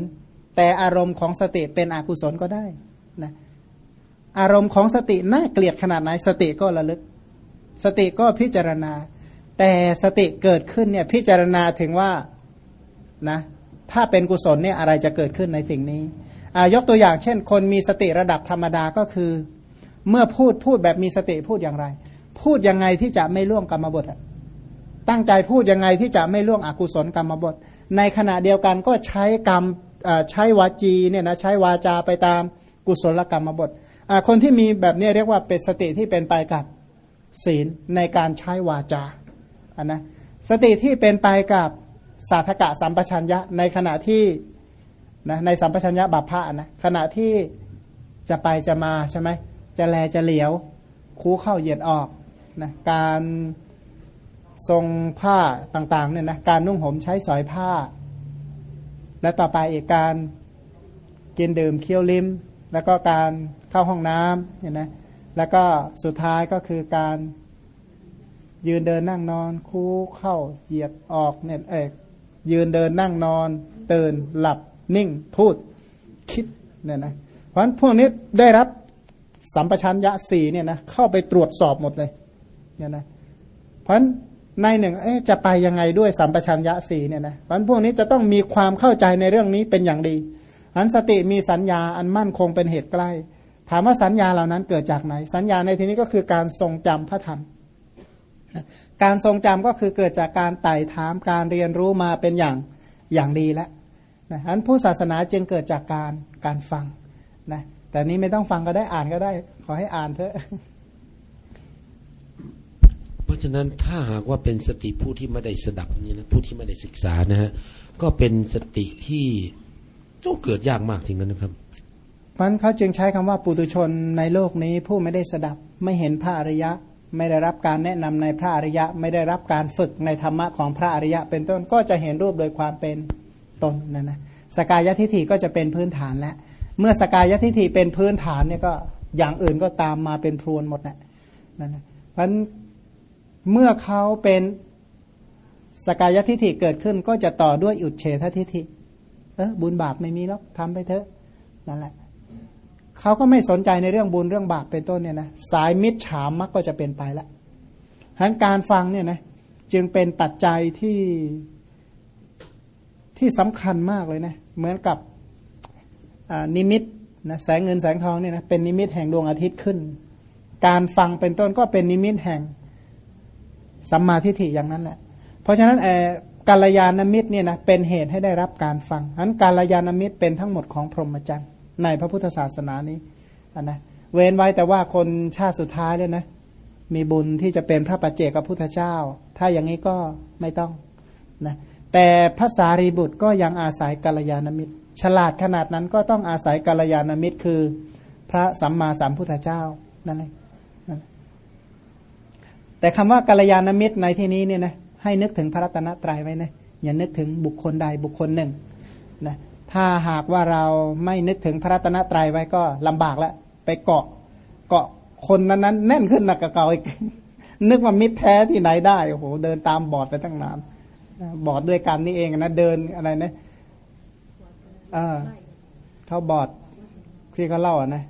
แต่อารมณ์ของสติเป็นอกุศลก็ได้นะอารมณ์ของสติน่าเกลียดขนาดไหนสติก็ระลึก สติก็พิจารณา แต่สติเกิดขึ้นเนี่ยพิจารณาถึงว่านะถ้าเป็นกุศลเนี่ยอะไรจะเกิดขึ้นในสิ่งนี้อายกตัวอย่างเช่น คนมีสติระดับธรรมดาก็คือ เมื่อพูดพูดแบบมีสติพูดอย่างไร พูดยังไงที่จะไม่ล่วงกรรมบทตั้งใจพูดยังไงที่จะไม่ล่วงอกุศลกรรมบทในขณะเดียวกันก็ใช้กรรมใช้วาจีเนี่ยนะใช้วาจาไปตามกุศลกรรมบทคนที่มีแบบนี้เรียกว่าเป็นสติที่เป็นไปกับศีลในการใช้วาจาอันนะสติที่เป็นไปกับสาธกะสัมปชัญญะในขณะที่นะในสัมปชัญญะบัพพะนะขณะที่จะไปจะมาใช่ไหมจะแลจะเหลียว คูเข้าเหยียดออก นะการทรงผ้าต่างๆเนี่ยนะการนุ่งห่มใช้สอยผ้า และต่อไปอีกการกินดื่มเคี้ยวลิ้ม แล้วก็การเข้าห้องน้ำเนี่ยนะแล้วก็สุดท้ายก็คือการยืนเดินนั่งนอน คูเข้าเหยียดออกเนี่ยเอกยืนเดินนั่งนอนตื่นหลับนิ่งพูดคิดเนี่ยนะเพราะฉะนั้นพวกนี้ได้รับสัมปชัญญะสี่เนี่ยนะเข้าไปตรวจสอบหมดเลย เนี่ยนะเพราะในหนึ่งจะไปยังไงด้วยสัมปชัญญะสี่เนี่ยนะเพราะพวกนี้จะต้องมีความเข้าใจในเรื่องนี้เป็นอย่างดีอันสติมีสัญญาอันมั่นคงเป็นเหตุใกล้ ถามว่าสัญญาเหล่านั้นเกิดจากไหน สัญญาในที่นี้ก็คือการทรงจำพระธรรมการทรงจำก็คือเกิดจากการไต่ถามการเรียนรู้มาเป็นอย่างอย่างดีแล้วนะอันผู้ศาสนาจึงเกิดจากการการฟังนะแต่นี้ไม่ต้องฟังก็ได้อ่านก็ได้ ขอให้อ่านเถอะะฉะนั้นถ้าหากว่าเป็นสติผู้ที่ไม่ได้สดับนี่นะผู้ที่ไม่ได้ศึกษานะฮะก็เป็นสติที่ต้องเกิดยากมากจริงๆนะครับเพราะฉะนั้นเขาจึงใช้คำว่าปุตุชนในโลกนี้ผู้ไม่ได้สดับไม่เห็นพระอริยะ ไม่ได้รับการแนะนำในพระอริยะ ไม่ได้รับการฝึกในธรรมะของพระอริยะ เป็นต้นก็จะเห็นรูปโดยความเป็นตนนั่นนะสกายทิฏฐิก็จะเป็นพื้นฐานแล้วเมื่อสกายทิฏฐิเป็นพื้นฐานเนี่ยก็อย่างอื่นก็ตามมาเป็นพรวนหมดแหละนั่นนะเพราะฉะนั้น เมื่อเขาเป็นสกายทิฏฐิเกิดขึ้นก็จะต่อด้วยอุดเฉททิฏฐิ เออบุญบาปไม่มีหรอกทำไปเถอะนั่นแหละเขาก็ไม่สนใจในเรื่องบุญเรื่องบาปเป็นต้นเนี่ยนะสายมิจฉามักก็จะเป็นไปละทั้นการฟังเนี่ยนะจึงเป็นปัจจัยที่ที่สำคัญมากเลยนะเหมือนกับนิมิตนะแสงเงินแสงทองเนี่ยนะเป็นนิมิตแห่งดวงอาทิตย์ขึ้น การฟังเป็นต้นก็เป็นนิมิตแห่ง สัมมาทิฏฐิอย่างนั้นแหละ เพราะฉะนั้นเอกัลยาณมิตรเนี่ยนะเป็นเหตุให้ได้รับการฟังอันกัลยาณมิตรเป็นทั้งหมดของพรหมจรรย์ในพระพุทธศาสนานี้นะเว้นไว้แต่ว่าคนชาติสุดท้ายเลยนะมีบุญที่จะเป็นพระปัจเจกพุทธเจ้า ถ้าอย่างนี้ก็ไม่ต้องนะแต่ภาษารีบุตรก็ยังอาศัยกัลยาณมิตร ฉลาดขนาดนั้นก็ต้องอาศัยกัลยาณมิตรคือ พระสัมมาสัมพุทธเจ้านั่นเอง แต่คำว่ากัลยาณมิตรในที่นี้เนี่ยนะให้นึกถึงพระรัตนตรัยไว้นะอย่านึกถึงบุคคลใดบุคคลหนึ่งนะถ้าหากว่าเราไม่นึกถึงพระรัตนตรัยไว้ก็ลำบากแล้วไปเกาะเกาะคนนั้นนั้นแน่นขึ้นหนักกว่าเก่าอีกนึกว่ามิตรแท้ที่ไหนได้โอ้โหเดินตามบอดไปตั้งนานบอดด้วยกันนี่เองนะเดินอะไรนะเออเขาบอดที่เขาเล่าอะนะ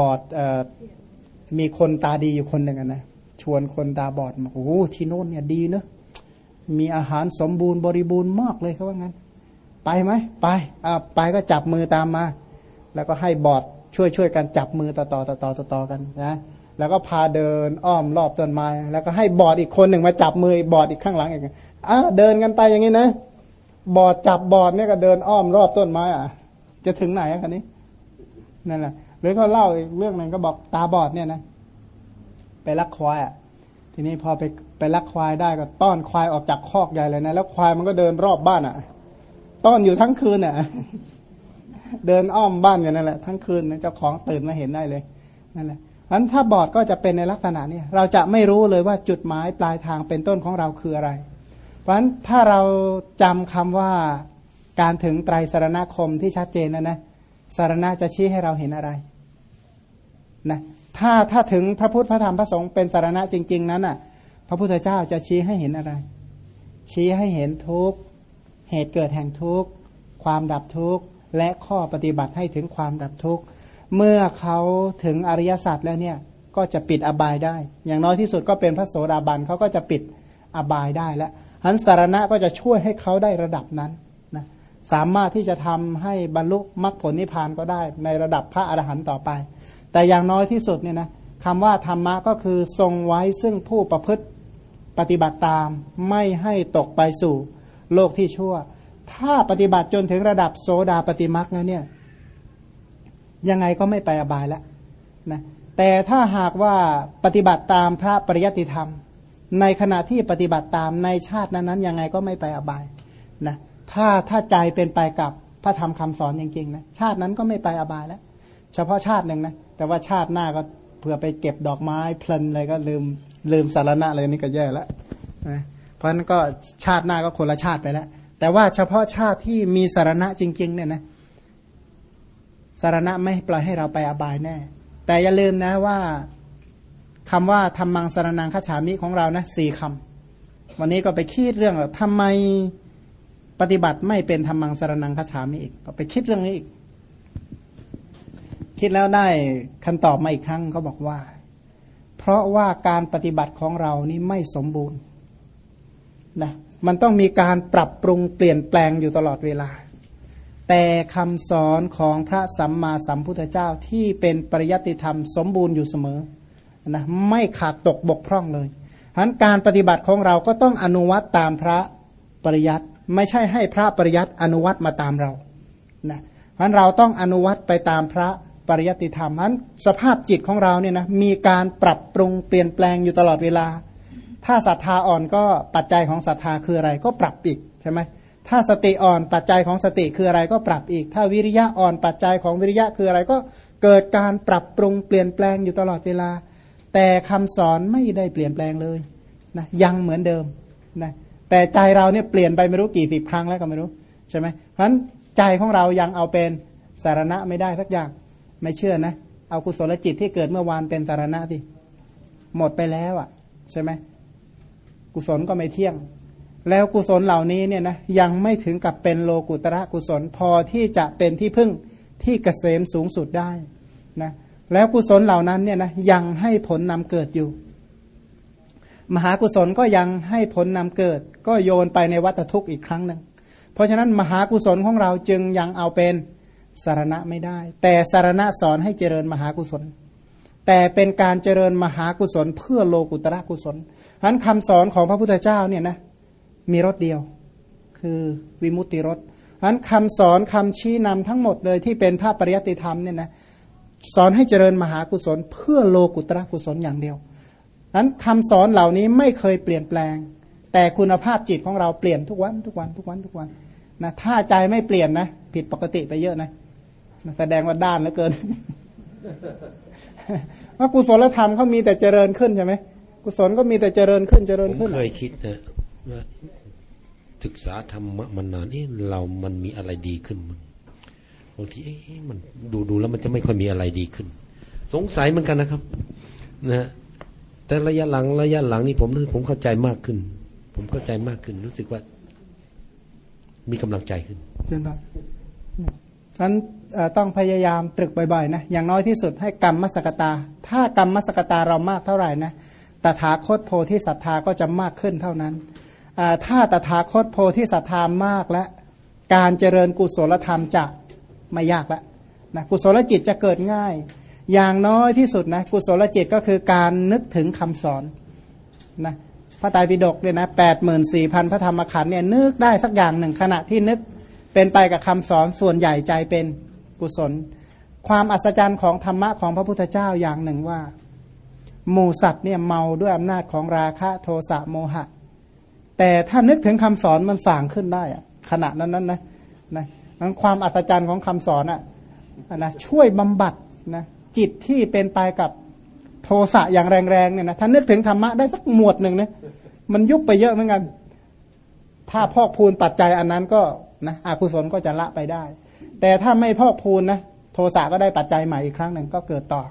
บอดอมีคนตาดีอยู่คนหนึ่งนะ วนคนตาบอดมาโอ้ที่โน่นเนี่ยดีเนอะมีอาหารสมบูรณ์บริบูรณ์มากเลยเขาว่างั้น ไปไหมไปอ่าไปก็จับมือตามมา แล้วก็ให้บอดช่วยช่วยกันจับมือต่อต่อต่อต่อต่อต่อกันนะแล้วก็พาเดินอ้อมรอบต้นไม้แล้วก็ให้บอดอีกคนหนึ่งมาจับมือบอดอีกข้างหลังอีกอะเดินกันไปอย่างนี้นะ บอดจับบอดเนี่ยก็เดินอ้อมรอบต้นไม้อะ จะถึงไหนอะคันนี้นั่นแหละหรือเขาเล่าอีกเรื่องหนึ่งก็บอกตาบอดเนี่ยนะ ไปลักควายอะทีนี้พอไปไปลักควายได้ก็ต้อนควายออกจากคอกใหญ่เลยนะ แล้วควายมันก็เดินรอบบ้านอะ ต้อนอยู่ทั้งคืนอะ เดินอ้อมบ้านอย่างนั้นแหละทั้งคืนเจ้าของตื่นมาเห็นได้เลยนั่นแหละอันถ้าบอดก็จะเป็นในลักษณะนี้เราจะไม่รู้เลยว่าจุดหมายปลายทางเป็นต้นของเราคืออะไร เพราะฉะนั้นถ้าเราจำคำว่าการถึงไตรสารณคมที่ชัดเจนนะนะสารณะจะชี้ให้เราเห็นอะไรนะ ถ้าถ้าถึงพระพุทธพระธรรมพระสงฆ์เป็นสารณะจริง ๆ นั้นอะ พระพุทธเจ้าจะชี้ให้เห็นอะไร ชี้ให้เห็นทุกเหตุเกิดแห่งทุกความดับทุกและข้อปฏิบัติให้ถึงความดับทุกข์เมื่อเขาถึงอริยสัจแล้วเนี่ยก็จะปิดอบายได้ อย่างน้อยที่สุดก็เป็นพระโสดาบันเขาก็จะปิดอบายได้แล้วหันสารณะก็จะช่วยให้เขาได้ระดับนั้นนะสามารถที่จะทำให้บรรลุมรรคผลนิพพานก็ได้ในระดับพระอรหันต์ต่อไป แต่อย่างน้อยที่สุดเนี่ยนะคำว่าธรรมะก็คือทรงไว้ซึ่งผู้ประพฤติปฏิบัติตาม ไม่ให้ตกไปสู่โลกที่ชั่ว ถ้าปฏิบัติจนถึงระดับโสดาปฏิมักแล้วเนี่ยยังไงก็ไม่ไปอบายแล้วนะแต่ถ้าหากว่าปฏิบัติตามพระปริยัติธรรม ในขณะที่ปฏิบัติตามในชาตินั้นๆยังไงก็ไม่ไปอบายนะถ้าถ้าใจเป็นไปกับพระธรรมคำสอนจริงๆนะชาตินั้นก็ไม่ไปอบายแล้ว ฉพาะชาติหนึ่งนะ แต่ว่าชาติหน้าก็เผื่อไปเก็บดอกไม้เพลินเลยก็ลืมลืมสารณะเลยนี่ก็แย่แล้วนะเพราะนั้นก็ชาติหน้าก็คนละชาติไปแล้ว แต่ว่าเฉพาะชาติที่มีสารณะจริง ๆ เนี่ยนะสารณะไม่ปล่อยให้เราไปอบายแน่ แต่อย่าลืมนะว่าคำว่าธรรมังสารนังขาฉามิของเรานะสี่คำวันนี้ก็ไปคิดเรื่องทำไมปฏิบัติไม่เป็นธรรมังสารนังขาฉามิอีกก็ไปคิดเรื่องนี้อีก คิดแล้วได้คำตอบมาอีกครั้งเขาบอกว่า เพราะว่าการปฏิบัติของเรานี่ไม่สมบูรณ์นะมันต้องมีการปรับปรุงเปลี่ยนแปลงอยู่ตลอดเวลา แต่คำสอนของพระสัมมาสัมพุทธเจ้าที่เป็นปริยัติธรรมสมบูรณ์อยู่เสมอนะไม่ขาดตกบกพร่องเลยฉะนั้นการปฏิบัติของเราก็ต้องอนุวัตตามพระปริยัติไม่ใช่ให้พระปริยัติอนุวัตมาตามเรานะฉะนั้นเราต้องอนุวัตไปตามพระ ปริยัติธรรมนั้นสภาพจิตของเราเนี่ยนะมีการปรับปรุงเปลี่ยนแปลงอยู่ตลอดเวลา ถ้าศรัทธาอ่อนก็ปัจจัยของศรัทธาคืออะไรก็ปรับอีกใช่ไหมถ้าสติอ่อนปัจจัยของสติคืออะไรก็ปรับอีก ถ้าวิริยะอ่อนปัจจัยของวิริยะคืออะไรก็เกิดการปรับปรุงเปลี่ยนแปลงอยู่ตลอดเวลา แต่คำสอนไม่ได้เปลี่ยนแปลงเลยนะยังเหมือนเดิมนะแต่ใจเราเนี่ยเปลี่ยนไปไม่รู้กี่สิบครั้งแล้วก็ไม่รู้ใช่ไหมเพราะฉะนั้นใจของเรายังเอาเป็นสารณะไม่ได้สักอย่าง ไม่เชื่อนะ เอากุศลจิตที่เกิดเมื่อวานเป็นสารณะดิหมดไปแล้วอะ ใช่ไหมกุศลก็ไม่เที่ยง แล้วกุศลเหล่านี้เนี่ยนะยังไม่ถึงกับเป็นโลกุตระกุศลพอที่จะเป็นที่พึ่งที่เกษมสูงสุดได้นะแล้วกุศลเหล่านั้นเนี่ยนะยังให้ผลนำเกิดอยู่ มหากุศลก็ยังให้ผลนำเกิด ก็โยนไปในวัฏทุกข์อีกครั้งหนึ่งเพราะฉะนั้นมหากุศลของเราจึงยังเอาเป็น สารณะไม่ได้ แต่สารณะสอนให้เจริญมหากุศล แต่เป็นการเจริญมหากุศล เพื่อโลกุตระกุศลฉะนั้นคำสอนของพระพุทธเจ้าเนี่ยนะมีรถเดียว คือวิมุตติรถฉะนั้นคำสอนคำชี้นำทั้งหมดเลยที่เป็นภาพปริยัติธรรมเนี่ยนะสอนให้เจริญมหากุศล เพื่อโลกุตระกุศลอย่างเดียวนั้นคำสอนเหล่านี้ไม่เคยเปลี่ยนแปลง แต่คุณภาพจิตของเราเปลี่ยนทุกวันทุกวันทุกวันทุกวันนะถ้าใจไม่เปลี่ยนนะ ผิดปกติไปเยอะนะ แสดงว่าด้านเหลือเกินว่ากุศลธรรมเขามีแต่เจริญขึ้นใช่ไหมกุศลก็มีแต่เจริญขึ้นเจริญขึ้นผมเคยคิดนะว่าศึกษาธรรมะมันนานเอ๊ะเรามันมีอะไรดีขึ้นมั้งบางทีเอ๊ะมันดูดูแล้วมันจะไม่ค่อยมีอะไรดีขึ้น สงสัยเหมือนกันนะครับ นะฮะแต่ระยะหลังระยะหลังนี่ผมรู้สึกผมเข้าใจมากขึ้น ผมเข้าใจมากขึ้น รู้สึกว่า มีกำลังใจขึ้นเช่นไรนั้น ต้องพยายามตรึกบ่อยๆนะอย่างน้อยที่สุดให้กรรมมสกตา ถ้ากรรมมสกตาเรามากเท่าไหร่นะตถาคตโพธิศรัทธาก็จะมากขึ้นเท่านั้น ถ้าตถาคตโพธิศรัทธามากและการเจริญกุศลธรรมจะไม่ยากแล้วนะกุศลจิตจะเกิดง่าย อย่างน้อยที่สุดนะกุศลจิตก็คือการนึกถึงคำสอนนะพระไตรปิฎกเนี่ยนะแปดหมื่นสี่พันพระธรรมขันธ์เนี่ยนึกได้สักอย่างหนึ่งขณะที่นึกเป็นไปกับคำสอนส่วนใหญ่ใจเป็น กุศล ความอัศจรรย์ของธรรมะของพระพุทธเจ้าอย่างหนึ่งว่า หมูสัตว์เนี่ยเมาด้วยอำนาจของราคะโทสะโมหะ แต่ถ้านึกถึงคำสอนมันสั่งขึ้นได้อะขณะนั้นนั้นนะนะนั้นความอัศจรรย์ของคำสอนอะนะช่วยบำบัดนะจิตที่เป็นไปกับโทสะอย่างแรงๆเนี่ยนะถ้านึกถึงธรรมะได้สักหมวดหนึ่งนะมันยุบไปเยอะเหมือนกัน ถ้าพอกพูนปัจจัยอันนั้นก็นะอกุศลก็จะละไปได้ แต่ถ้าไม่พอกพูนนะโทสะก็ได้ปัจจัยใหม่อีกครั้งหนึ่งก็เกิดต่อ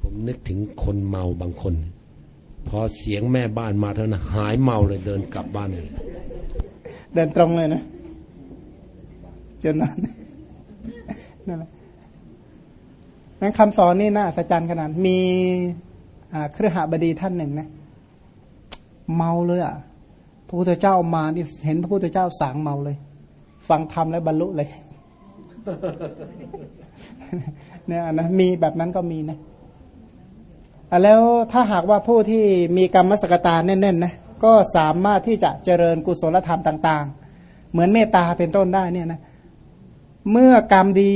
ผมนึกถึงคนเมาบางคน พอเสียงแม่บ้านมาเท่านั้นหายเมาเลยเดินกลับบ้านเลย เดินตรงเลยนะจนนั้นนั่นแหละนั้นคำสอนนี่น่าสัจจ์ขนาดมีเครือหบดีท่านหนึ่งนะเมาเลยอะพระพุทธเจ้ามานี่เห็นพระพุทธเจ้าสางเมาเลย ฟังธรรมแล้วบรรลุเลยเนี่ยนะมีแบบนั้นก็มีนะแล้วถ้าหากว่าผู้ที่มีกรรมสกตาแน่นๆนะก็สามารถที่จะเจริญกุศลธรรมต่าง ๆ เหมือนเมตตาเป็นต้นได้เนี่ยนะเมื่อกรรมดี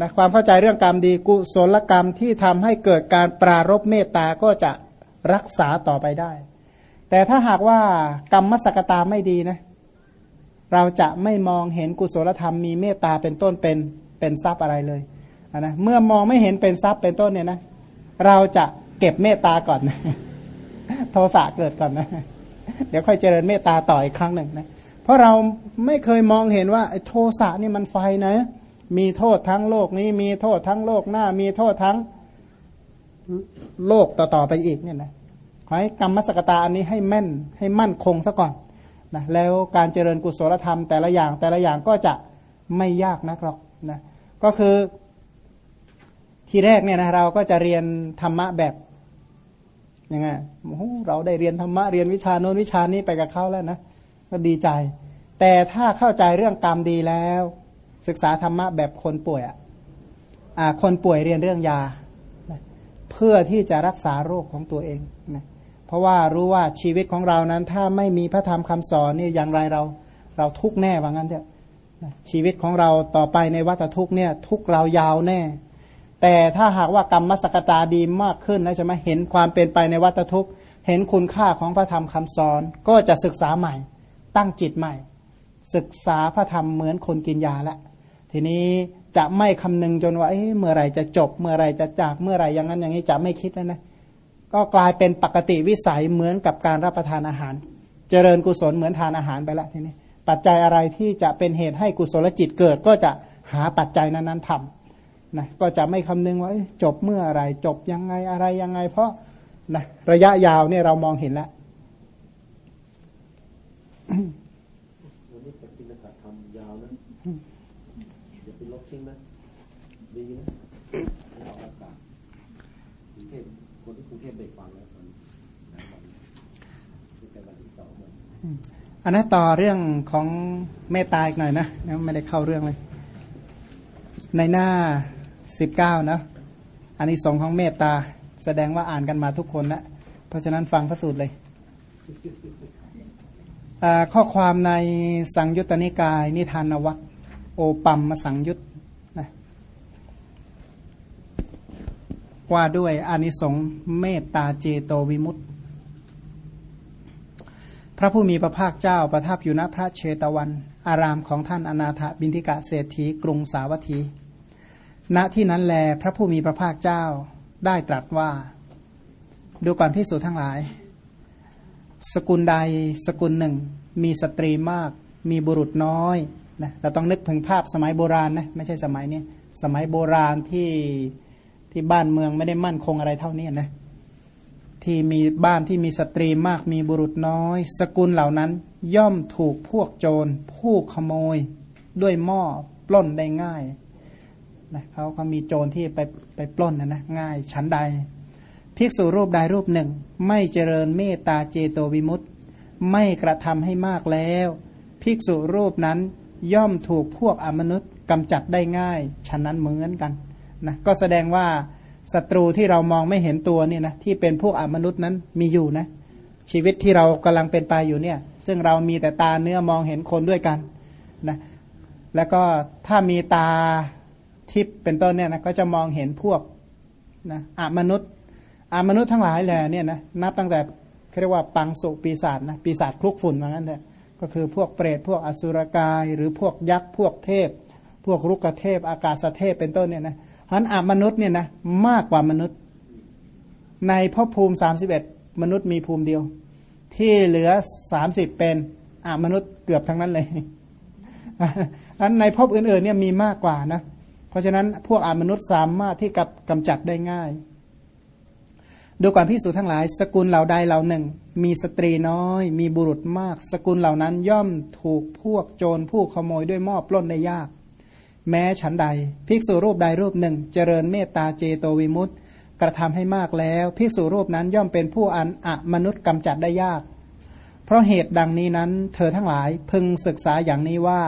นะความเข้าใจเรื่องกรรมดีกุศลกรรมที่ทำให้เกิดการปรารบเมตตาก็จะรักษาต่อไปได้ แต่ถ้าหากว่ากรรมมสกตาไม่ดีนะ เราจะไม่มองเห็นกุศลธรรมมีเมตตาเป็นต้นเป็นเป็นทรัพย์อะไรเลยนะเมื่อมองไม่เห็นเป็นทรัพย์เป็นต้นเนี่ยนะเราจะเก็บเมตตาก่อน โทสะเกิดก่อนนะ เดี๋ยวค่อยเจริญเมตตาต่ออีกครั้งหนึ่งนะเพราะเราไม่เคยมองเห็นว่าโทสะนี่มันไฟนะ มีโทษทั้งโลกนี้มีโทษทั้งโลกหน้า มีโทษทั้งโลกต่อๆไปอีกเนี่ยนะขอให้กรรมสกตาอันนี้ให้แม่นให้มั่นคงซะก่อน นะแล้วการเจริญกุศลธรรมแต่ละอย่างแต่ละอย่างก็จะไม่ยากนักหรอกนะก็คือทีแรกเนี่ยนะเราก็จะเรียนธรรมะแบบยังไงเราได้เรียนธรรมะเรียนวิชาโน้นวิชานี้ไปกับเขาแล้วนะก็ดีใจ แต่ถ้าเข้าใจเรื่องกรรมดีแล้ว ศึกษาธรรมะแบบคนป่วยอะคนป่วยเรียนเรื่องยา เพื่อที่จะรักษาโรคของตัวเองนะ เพราะว่ารู้ว่าชีวิตของเรานั้น ถ้าไม่มีพระธรรมคำสอนนี่อย่างไรเรา เราทุกแน่ว่างั้นเถอะชีวิตของเราต่อไปในวัฏทุกเนี่ยทุกเรายาวแน่ แต่ถ้าหากว่ากรรมมสกตาดีมากขึ้นนะจะมาเห็นความเป็นไปในวัฏทุกเห็นคุณค่าของพระธรรมคำสอน ก็จะศึกษาใหม่ ตั้งจิตใหม่ ศึกษาพระธรรมเหมือนคนกินยาละทีนี้จะไม่คำนึงจนว่าเมื่อไรจะจบ เมื่อไรจะจากเมื่อไรอย่างนั้นอย่างนี้จะไม่คิดแล้วนะ ก็กลายเป็นปกติวิสัยเหมือนกับการรับประทานอาหาร เจริญกุศลเหมือนทานอาหารไปละทีนี้ปัจจัยอะไรที่จะเป็นเหตุให้กุศลจิตเกิด ก็จะหาปัจจัยนั้นๆทำนะก็จะไม่คำนึงว่าจบเมื่ออะไรจบยังไงอะไรยังไง เพราะนะระยะยาวเนี่ยเรามองเห็นแล้ววันนี้ปฏิบัติธรรมยาวนะอย่าไปลบทิ้งนะดีนะออกอากาศกรุงเทพคนที่กรุงเทพได้ฟังแล้วมันเป็นวันที่สอง อันนั้นต่อเรื่องของเมตตาอีกหน่อยนะไม่ได้เข้าเรื่องเลย ในหน้าสิบเก้านะอันนี้สองของเมตตา แสดงว่าอ่านกันมาทุกคนนะเพราะฉะนั้นฟังพระสูตรเลย ข้อความในสังยุตตนิกาย นิทานวัคโอปัมมสังยุตนะว่าด้วยอานิสงส์เมตตาเจโตวิมุตติ พระผู้มีพระภาคเจ้าประทับอยู่ณพระเชตวัน อารามของท่านอนาถบินทิกะเศรษฐีกรุงสาวัตถี ณที่นั้นแลพระผู้มีพระภาคเจ้าได้ตรัสว่า ดูก่อนพิสูจนทั้งหลาย สกุลใดสกุลหนึ่ง มีสตรีมาก มีบุรุษน้อยนะเราต้องนึกถึงภาพสมัยโบราณนะไม่ใช่สมัยนี้สมัยโบราณที่ที่บ้านเมืองไม่ได้มั่นคงอะไรเท่านี้นะ ที่มีบ้านที่มีสตรีมากมีบุรุษน้อย สกุลเหล่านั้น ย่อมถูกพวกโจร ผู้ขโมย ด้วยหม้อปล้นได้ง่ายนะเขาก็มีโจรที่ไปไปปล้นนะนะง่ายชั้นใด ภิกษุรูปใดรูปหนึ่ง ไม่เจริญเมตตาเจโตวิมุตต์ไม่กระทำให้มากแล้ว ภิกษุรูปนั้นย่อมถูกพวกอมนุษย์กำจัดได้ง่าย ฉะนั้นเหมือนกันนะก็แสดงว่า ศัตรูที่เรามองไม่เห็นตัวเนี่ยนะที่เป็นพวกอมนุษย์นั้นมีอยู่นะ ชีวิตที่เรากำลังเป็นไปอยู่เนี่ย ซึ่งเรามีแต่ตาเนื้อมองเห็นคนด้วยกันนะแล้วก็ถ้ามีตาทิพย์เป็นต้นเนี่ยนะก็จะมองเห็นพวกนะอมนุษย์อมนุษย์ทั้งหลายแหละเนี่ยนะนับตั้งแต่เรียกว่าปังสุปีศาจนะปีศาจคลุกฝุ่นว่างั้นเถอะก็คือพวกเปรตพวกอสุรกาย หรือพวกยักษ์พวกเทพ พวกรุกเทพอากาศเทพเป็นต้นเนี่ยนะ เพราะอมนุษย์เนี่ยนะมากกว่ามนุษย์ ในภพภูมิสามสิบเอ็ดมนุษย์มีภูมิเดียว ที่เหลือสามสิบเป็นอมนุษย์เกือบทั้งนั้นเลยอันในภพอื่นๆเนี่ยมีมากกว่านะ เพราะฉะนั้นพวกอมนุษย์สามารถที่กับกำจัดได้ง่าย ดูก่อนพิสูจทั้งหลาย สกุลเหล่าใดเหล่าหนึ่ง มีสตรีน้อย มีบุรุษมาก สกุลเหล่านั้นย่อมถูกพวกโจรผู้ขโมยด้วยมอบปล้นได้ยาก แม้ฉันใด ภิกษุรูปใดรูปหนึ่ง เจริญเมตตาเจโตวิมุตต์กระทำให้มากแล้ว ภิกษุรูปนั้นย่อมเป็นผู้อันอะมนุษย์กำจัดได้ยาก เพราะเหตุดังนี้นั้น เธอทั้งหลายพึงศึกษาอย่างนี้ว่า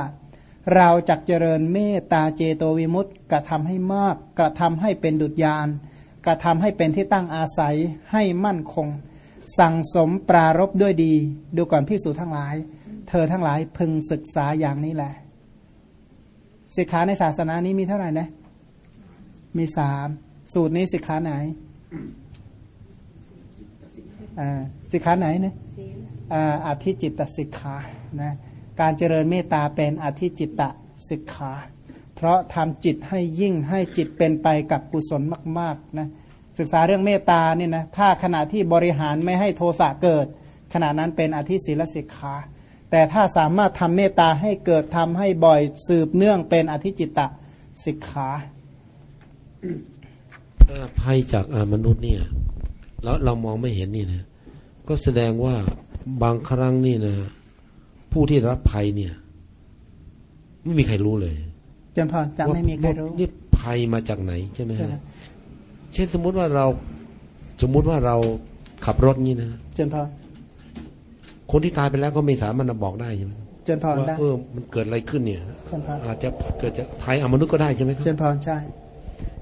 เราจักเจริญเมตตาเจโตวิมุตต์กระทำให้มาก กระทำให้เป็นดุจยานกระทำให้เป็นที่ตั้งอาศัยให้มั่นคง สั่งสมปรารบด้วยดี ดูก่อนพิสูจทั้งหลาย เธอทั้งหลายพึงศึกษาอย่างนี้แหละ สิกขาในศาสนานี้มีเท่าไหร่นะ มีสาม สูตรนี้สิกขาไหนสิกขาไหนนะอาธิจิตตสิกขานะการเจริญเมตตาเป็นอธิจิตตสิกขาเพราะทำจิตให้ยิ่งให้จิตเป็นไปกับกุศลมากๆนะศึกษาเรื่องเมตตาเนี่ยนะถ้าขณะที่บริหารไม่ให้โทสะเกิด ขณะนั้นเป็นอธิศีลสิกขา แต่ถ้าสามารถทำเมตตาให้เกิดทำให้บ่อยสืบเนื่องเป็นอธิจิตตสิกขาภัยจากมนุษย์เนี่ยแล้วเรามองไม่เห็นนี่นะก็แสดงว่าบางครั้งนี่นะผู้ที่รับภัยเนี่ย ไม่มีใครรู้เลยจนพอจะไม่มีใครรู้นี่ภัยมาจากไหนใช่ไหมฮะเช่นสมมุติว่าเรา สมมุติว่าเราขับรถงี้นะเจนพอ คนที่ตายไปแล้วก็ไม่สามารถบอกได้ใช่ไหมเจนพรได้เออมันเกิดอะไรขึ้นเนี่ยอาจจะเกิดจากภัยอมนุษย์ก็ได้ใช่ไหมเจนพรใช่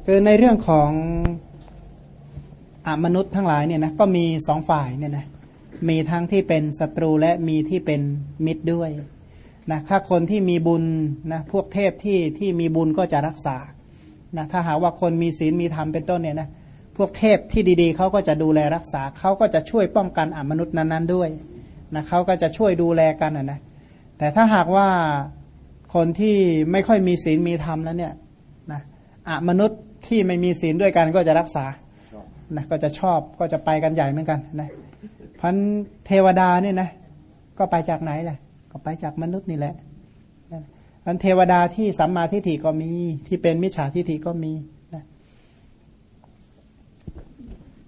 คือในเรื่องของอมนุษย์ทั้งหลายเนี่ยนะก็มีสองฝ่ายเนี่ยนะมีทั้งที่เป็นศัตรูและมีที่เป็นมิตรด้วยนะถ้าคนที่มีบุญนะพวกเทพที่ที่มีบุญก็จะรักษานะถ้าหาว่าคนมีศีลมีธรรมเป็นต้นเนี่ยนะพวกเทพที่ดีๆเขาก็จะดูแลรักษาเขาก็จะช่วยป้องกันอมนุษย์นั้นๆด้วย นะเขาก็จะช่วยดูแลกันนะ แต่ถ้าหากว่าคนที่ไม่ค่อยมีศีลมีธรรมแล้วเนี่ยนะอมนุษย์ที่ไม่มีศีลด้วยกันก็จะรักษานะก็จะชอบก็จะไปกันใหญ่เหมือนกันนะพันเทวดาเนี่ยนะก็ไปจากไหนแหละก็ไปจากมนุษย์นี่แหละอันเทวดาที่สัมมาทิฏฐิก็มีที่เป็นมิจฉาทิฏฐิก็มีนะ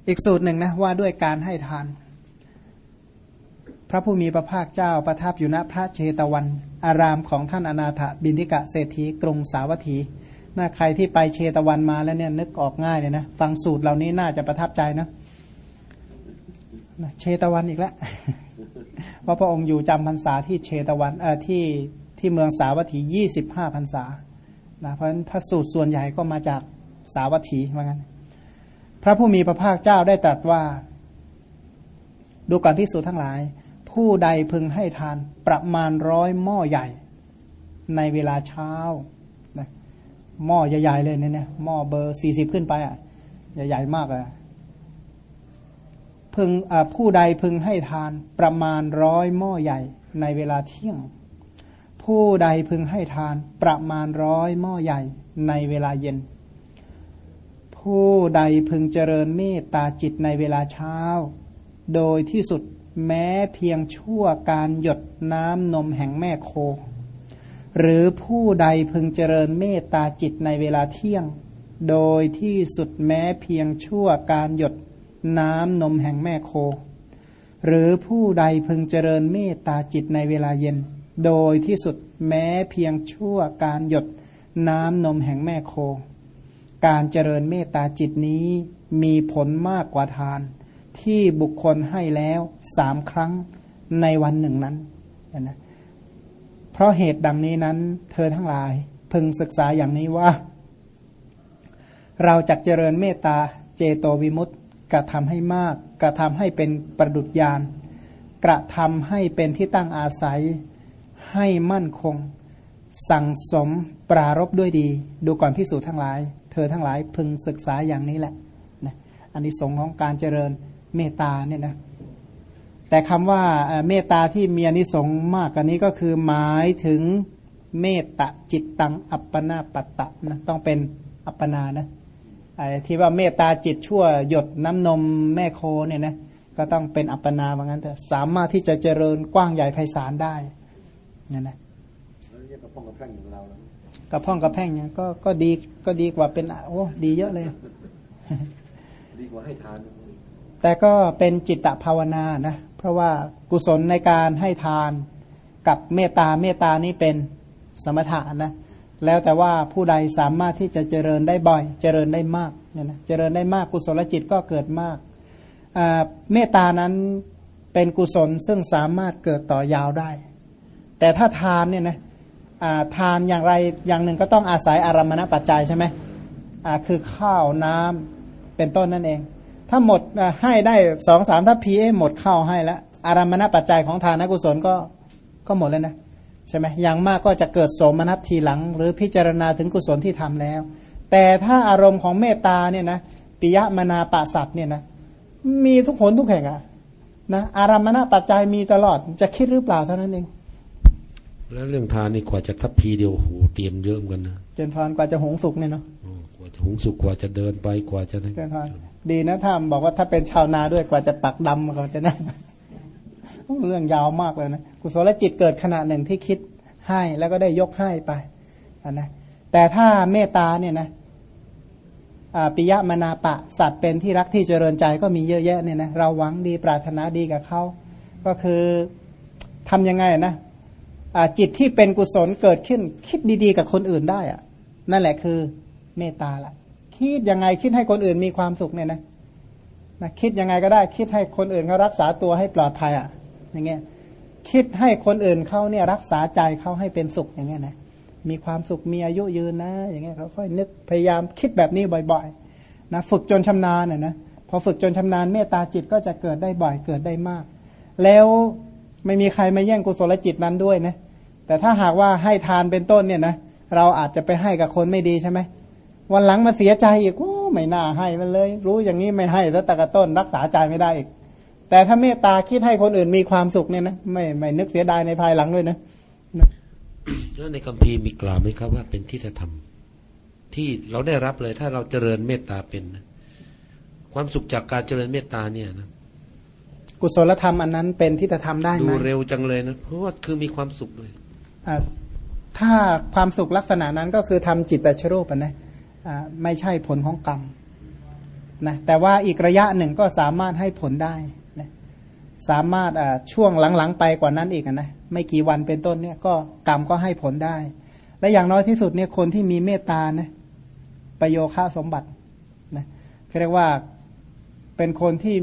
อีกสูตรหนึ่งนะว่าด้วยการให้ทาน พระผู้มีพระภาคเจ้าประทับอยู่ณพระเชตวัน อารามของท่านอนาถบินทิกะเศรษฐีกรุงสาวัตถีน่าใครที่ไปเชตวันมาแล้วเนี่ยนึกออกง่ายเลยนะ ฟังสูตรเหล่านี้น่าจะประทับใจนะเชตวันอีกแล้วเพราะพระองค์อยู่จำพรรษาที่เชตวันเอ่อที่ที่เมืองสาวัตถียี่สิบห้าพรรษานะเพราะฉะนั้นพระสูตรส่วนใหญ่ก็มาจากสาวัตถีเหมือนกันพระผู้มีพระภาคเจ้าได้ตรัสว่า ดูก่อนพิสูจน์ทั้งหลาย ผู้ใดพึงให้ทานประมาณร้อยหม้อใหญ่ ในเวลาเช้านะหม้อใหญ่ๆเลยเนี่ยหม้อเบอร์สี่สิบขึ้นไปอะใหญ่ๆมากเลยพึงผู้ใดพึงให้ทานประมาณร้อยหม้อใหญ่ ในเวลาเที่ยง ผู้ใดพึงให้ทานประมาณร้อยหม้อใหญ่ในเวลาเย็น ผู้ใดพึงเจริญเมตตาจิตในเวลาเช้า โดยที่สุด แม้เพียงชั่วการหยดน้ำนมแห่งแม่โค หรือผู้ใดพึงเจริญเมตตาจิตในเวลาเที่ยง โดยที่สุดแม้เพียงชั่วการหยดน้ำนมแห่งแม่โค หรือผู้ใดพึงเจริญเมตตาจิตในเวลาเย็น โดยที่สุดแม้เพียงชั่วการหยดน้ำนมแห่งแม่โค การเจริญเมตตาจิตนี้มีผลมากกว่าทาน ที่บุคคลให้แล้วสามครั้งในวันหนึ่งนั้นนะเพราะเหตุดังนี้นั้น เธอทั้งหลายพึงศึกษาอย่างนี้ว่า เราจะเจริญเมตตาเจโตวิมุตตกระทำให้มาก กระทำให้เป็นประดุจยานกระทำให้เป็นที่ตั้งอาศัย ให้มั่นคง สั่งสมปรารบด้วยดี ดูก่อนพิสูจน์ทั้งหลาย เธอทั้งหลายพึงศึกษาอย่างนี้แหละนะอันนี้สงของการเจริญ เมตตาเนี่ยนะแต่คำว่าเมตตาที่มีอนิสงส์มากกว่านี้ก็คือหมายถึงเมตตาจิตตังอัปปนาปัตตะนะต้องเป็นอัปปนานะไอ้ที่ว่าเมตตาจิตชั่วหยดน้ำนมแม่โคเนี่ยนะก็ต้องเป็นอัปปนาว่างั้นเถอะสามารถที่จะเจริญกว้างใหญ่ไพศาลได้นั่นนะกระพ้องกระแพงอย่างเรากระพ้องกระแพงเนี่ยก็ก็ดีก็ดีกว่าเป็นโอ้ดีเยอะเลย ดีกว่าให้ทาน แต่ก็เป็นจิตตภาวนานะเพราะว่ากุศลในการให้ทานกับเมตตาเมตตานี่เป็นสมถะนะแล้วแต่ว่าผู้ใดสามารถที่จะเจริญได้บ่อย เจริญได้มากเนี่ยนะเจริญได้มากกุศลจิตก็เกิดมากเมตตานั้นเป็นกุศลซึ่งสามารถเกิดต่อยาวได้ แต่ถ้าทานเนี่ยนะทานอย่างไรอย่างหนึ่งก็ต้องอาศัยอารมณปัจจัยใช่ไหมคือข้าวน้ำเป็นต้นนั่นเอง ถ้าหมดให้ได้สองสามทัพพีหมดข้าวให้แล้วอารมณปัจจัยของทานกุศลก็ก็หมดแล้วนะใช่ไหมอย่างมากก็จะเกิดโสมนัสทีหลัง หรือพิจารณาถึงกุศลที่ทำแล้ว แต่ถ้าอารมณ์ของเมตตาเนี่ยนะปิยมนาปะสัตเนี่ยนะมีทุกคนทุกแห่งอะนะอารมณปัจจัยมีตลอดจะคิดหรือเปล่าเท่านั้นเองแล้วเรื่องทานนี่กว่าจะทัพพีเดียวโหเตรียมเยอะเหมือนกันนะเจนพรกว่าจะหงสุกเนี่ยเนาะกว่าจะหงสุกกว่าจะเดินไปกว่าจะเจนพร ดีนะถ้าบอกว่าถ้าเป็นชาวนาด้วยกว่าจะปักดำเขาจะนั่งเรื่องยาวมากเลยนะกุศลจิตเกิดขณะหนึ่งที่คิดให้แล้วก็ได้ยกให้ไปนะแต่ถ้าเมตตาเนี่ยนะปิยมนาปะสัตว์เป็นที่รักที่เจริญใจก็มีเยอะแยะเนี่ยนะเราหวังดีปรารถนาดีกับเขาก็คือทำยังไงนะจิตที่เป็นกุศลเกิดขึ้น คิดดีๆ กับคนอื่นได้อะนั่นแหละคือเมตตาละ คิดยังไงคิดให้คนอื่นมีความสุขเนี่ยนะนะคิดยังไงก็ได้คิดให้คนอื่นเขารักษาตัวให้ปลอดภัยอะ่ะ อย่างเงี้ยคิดให้คนอื่นเขาเนี่ยรักษาใจเขาให้เป็นสุขอย่างเงี้ยนะมีความสุขมีอายุยืนนะ อย่างเงี้ยเขาค่อยนึกพยายามคิดแบบนี้บ่อยๆนะฝึกจนชำนาญนะนะพอฝึกจนชำนาญเมตตาจิตก็จะเกิดได้บ่อยเกิดได้มาก แล้วไม่มีใครมาแย่งกุศลจิตนั้นด้วยนะแต่ถ้าหากว่าให้ทานเป็นต้นเนี่ยนะเราอาจจะไปให้กับคนไม่ดีใช่ไหม วันหลังมาเสียใจอีกโอ้ไม่น่าให้มันเลย รู้อย่างนี้ไม่ให้แล้วตะกะต้นรักษาใจไม่ได้อีก แต่ถ้าเมตตาคิดให้คนอื่นมีความสุขเนี่ยนะไม่ไม่นึกเสียดายในภายหลังด้วยนะแล้วในคัมภีร์มีกล่าวไหมครับว่าเป็นที่จะทำที่เราได้รับเลยถ้าเราเจริญเมตตาเป็นนะความสุขจากการเจริญเมตตาเนี่ยนะกุศลธรรมอันนั้นเป็นที่จะทำได้ไหมดูเร็วจังเลยนะเพราะว่าคือมีความสุขเลยถ้าความสุขลักษณะนั้นก็คือทำจิตตชรูปนะ ไม่ใช่ผลของกรรมนะแต่ว่าอีกระยะหนึ่งก็สามารถให้ผลได้นะสามารถช่วงหลังๆไปกว่านั้นอีกนะไม่กี่วันเป็นต้นเนี่ยก็กรรมก็ให้ผลได้ และอย่างน้อยที่สุดเนี่ยคนที่มีเมตตานะประโยค่าสมบัตินะเรียกว่าเป็นคนที่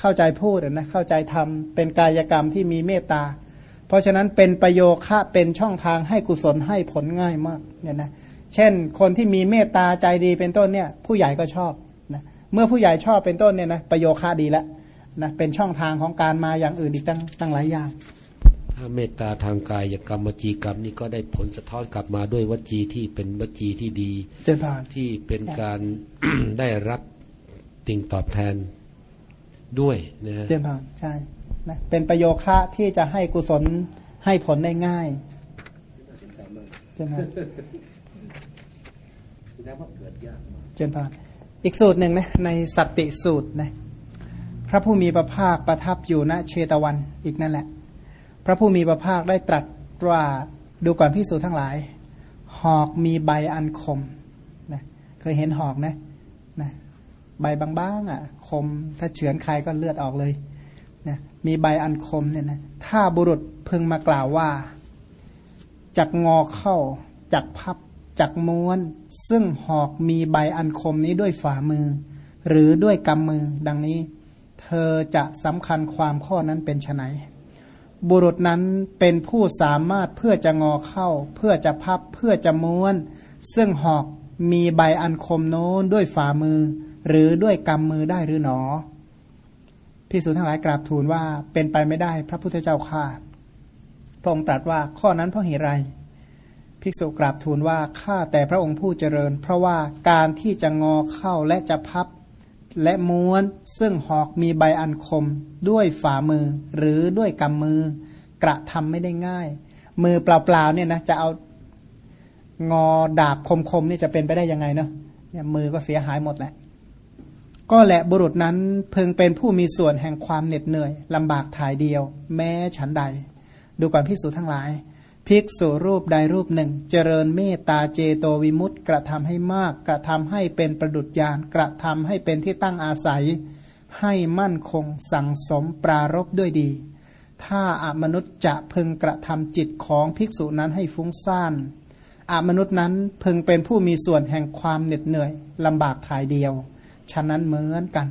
เข้าใจพูดนะเข้าใจทำเป็นกายกรรมที่มีเมตตา เพราะฉะนั้นเป็นประโยคะเป็นช่องทางให้กุศลให้ผลง่ายมากเนี่ยนะ เช่น คนที่มีเมตตาใจดีเป็นต้นเนี่ย ผู้ใหญ่ก็ชอบนะเมื่อผู้ใหญ่ชอบเป็นต้นเนี่ยนะประโยคะดีแล้วนะเป็นช่องทางของการมาอย่างอื่นอีกตั้งตั้งหลายอย่าง ถ้าเมตตาทางกายกรรมวจีกรรมนี่ก็ได้ผลสะท้อนกลับมาด้วยวจีที่เป็นวจีที่ดีเจริญพรที่เป็นการได้รับติ่งตอบแทนด้วยนะฮะเจริญพรใช่นะเป็นประโยคะที่จะให้กุศลให้ผลได้ง่าย เจริญพรเจริญพรอีกสูตรหนึ่งนะในสัตติสูตรนะพระผู้มีพระภาคประทับอยู่ณเชตวันอีกนั่นแหละ พระผู้มีพระภาคได้ตรัสว่าดูก่อนพิสูจน์ทั้งหลาย หอกมีใบอันคมนะเคยเห็นหอกนะนะใบบางๆอะ คมถ้าเฉือนใครก็เลือดออกเลยนะมีใบอันคมเนี่ยนะถ้าบุรุษพึงมากล่าวว่า จักงอเข้า จักพับ จักม้วน ซึ่งหอกมีใบอันคมนี้ด้วยฝ่ามือ หรือด้วยกำมือ ดังนี้ เธอจะสำคัญความข้อนั้นเป็นไนบุรุษนั้นเป็นผู้สามารถเพื่อจะงอเข้า เพื่อจะพับเพื่อจะม้วน ซึ่งหอกมีใบอันคมโน้นด้วยฝ่ามือ หรือด้วยกำมือได้หรือหนอพิสูจทั้งหลายกราบทูลว่าเป็นไปไม่ได้พระพุทธเจ้าข้า พระองค์ตรัสว่าข้อนั้นเพราะเหตุไรภิกษุกราบทูลว่าข้าแต่พระองค์ผู้เจริญ เพราะว่าการที่จะงอเข้าและจะพับและม้วนซึ่งหอกมีใบอันคม ด้วยฝ่ามือ หรือด้วยกำมือ กระทำไม่ได้ง่าย มือเปล่าๆเนี่ยนะจะเอางอดาบคมๆนี่จะเป็นไปได้ยังไงเนาะเนี่ยมือก็เสียหายหมดแหละก็แหละบุรุษนั้นเพึงเป็นผู้มีส่วนแห่งความเหน็ดเหนื่อยลำบากถ่ายเดียว แม้ฉันใด ดูก่อนพิสูจทั้งหลาย ภิกษุรูปใดรูปหนึ่ง เจริญเมตตาเจโตวิมุตต์กระทำให้มาก กระทำให้เป็นประดุจยาน กระทำให้เป็นที่ตั้งอาศัย ให้มั่นคงสั่งสมปรารบด้วยดี ถ้าอามนุษย์จะพึงกระทำจิตของภิกษุนั้นให้ฟุ้งซ่านอามนุษย์นั้นพึงเป็นผู้มีส่วนแห่งความเหน็ดเหนื่อยลำบากถ่ายเดียว ฉะนั้นเหมือนกัน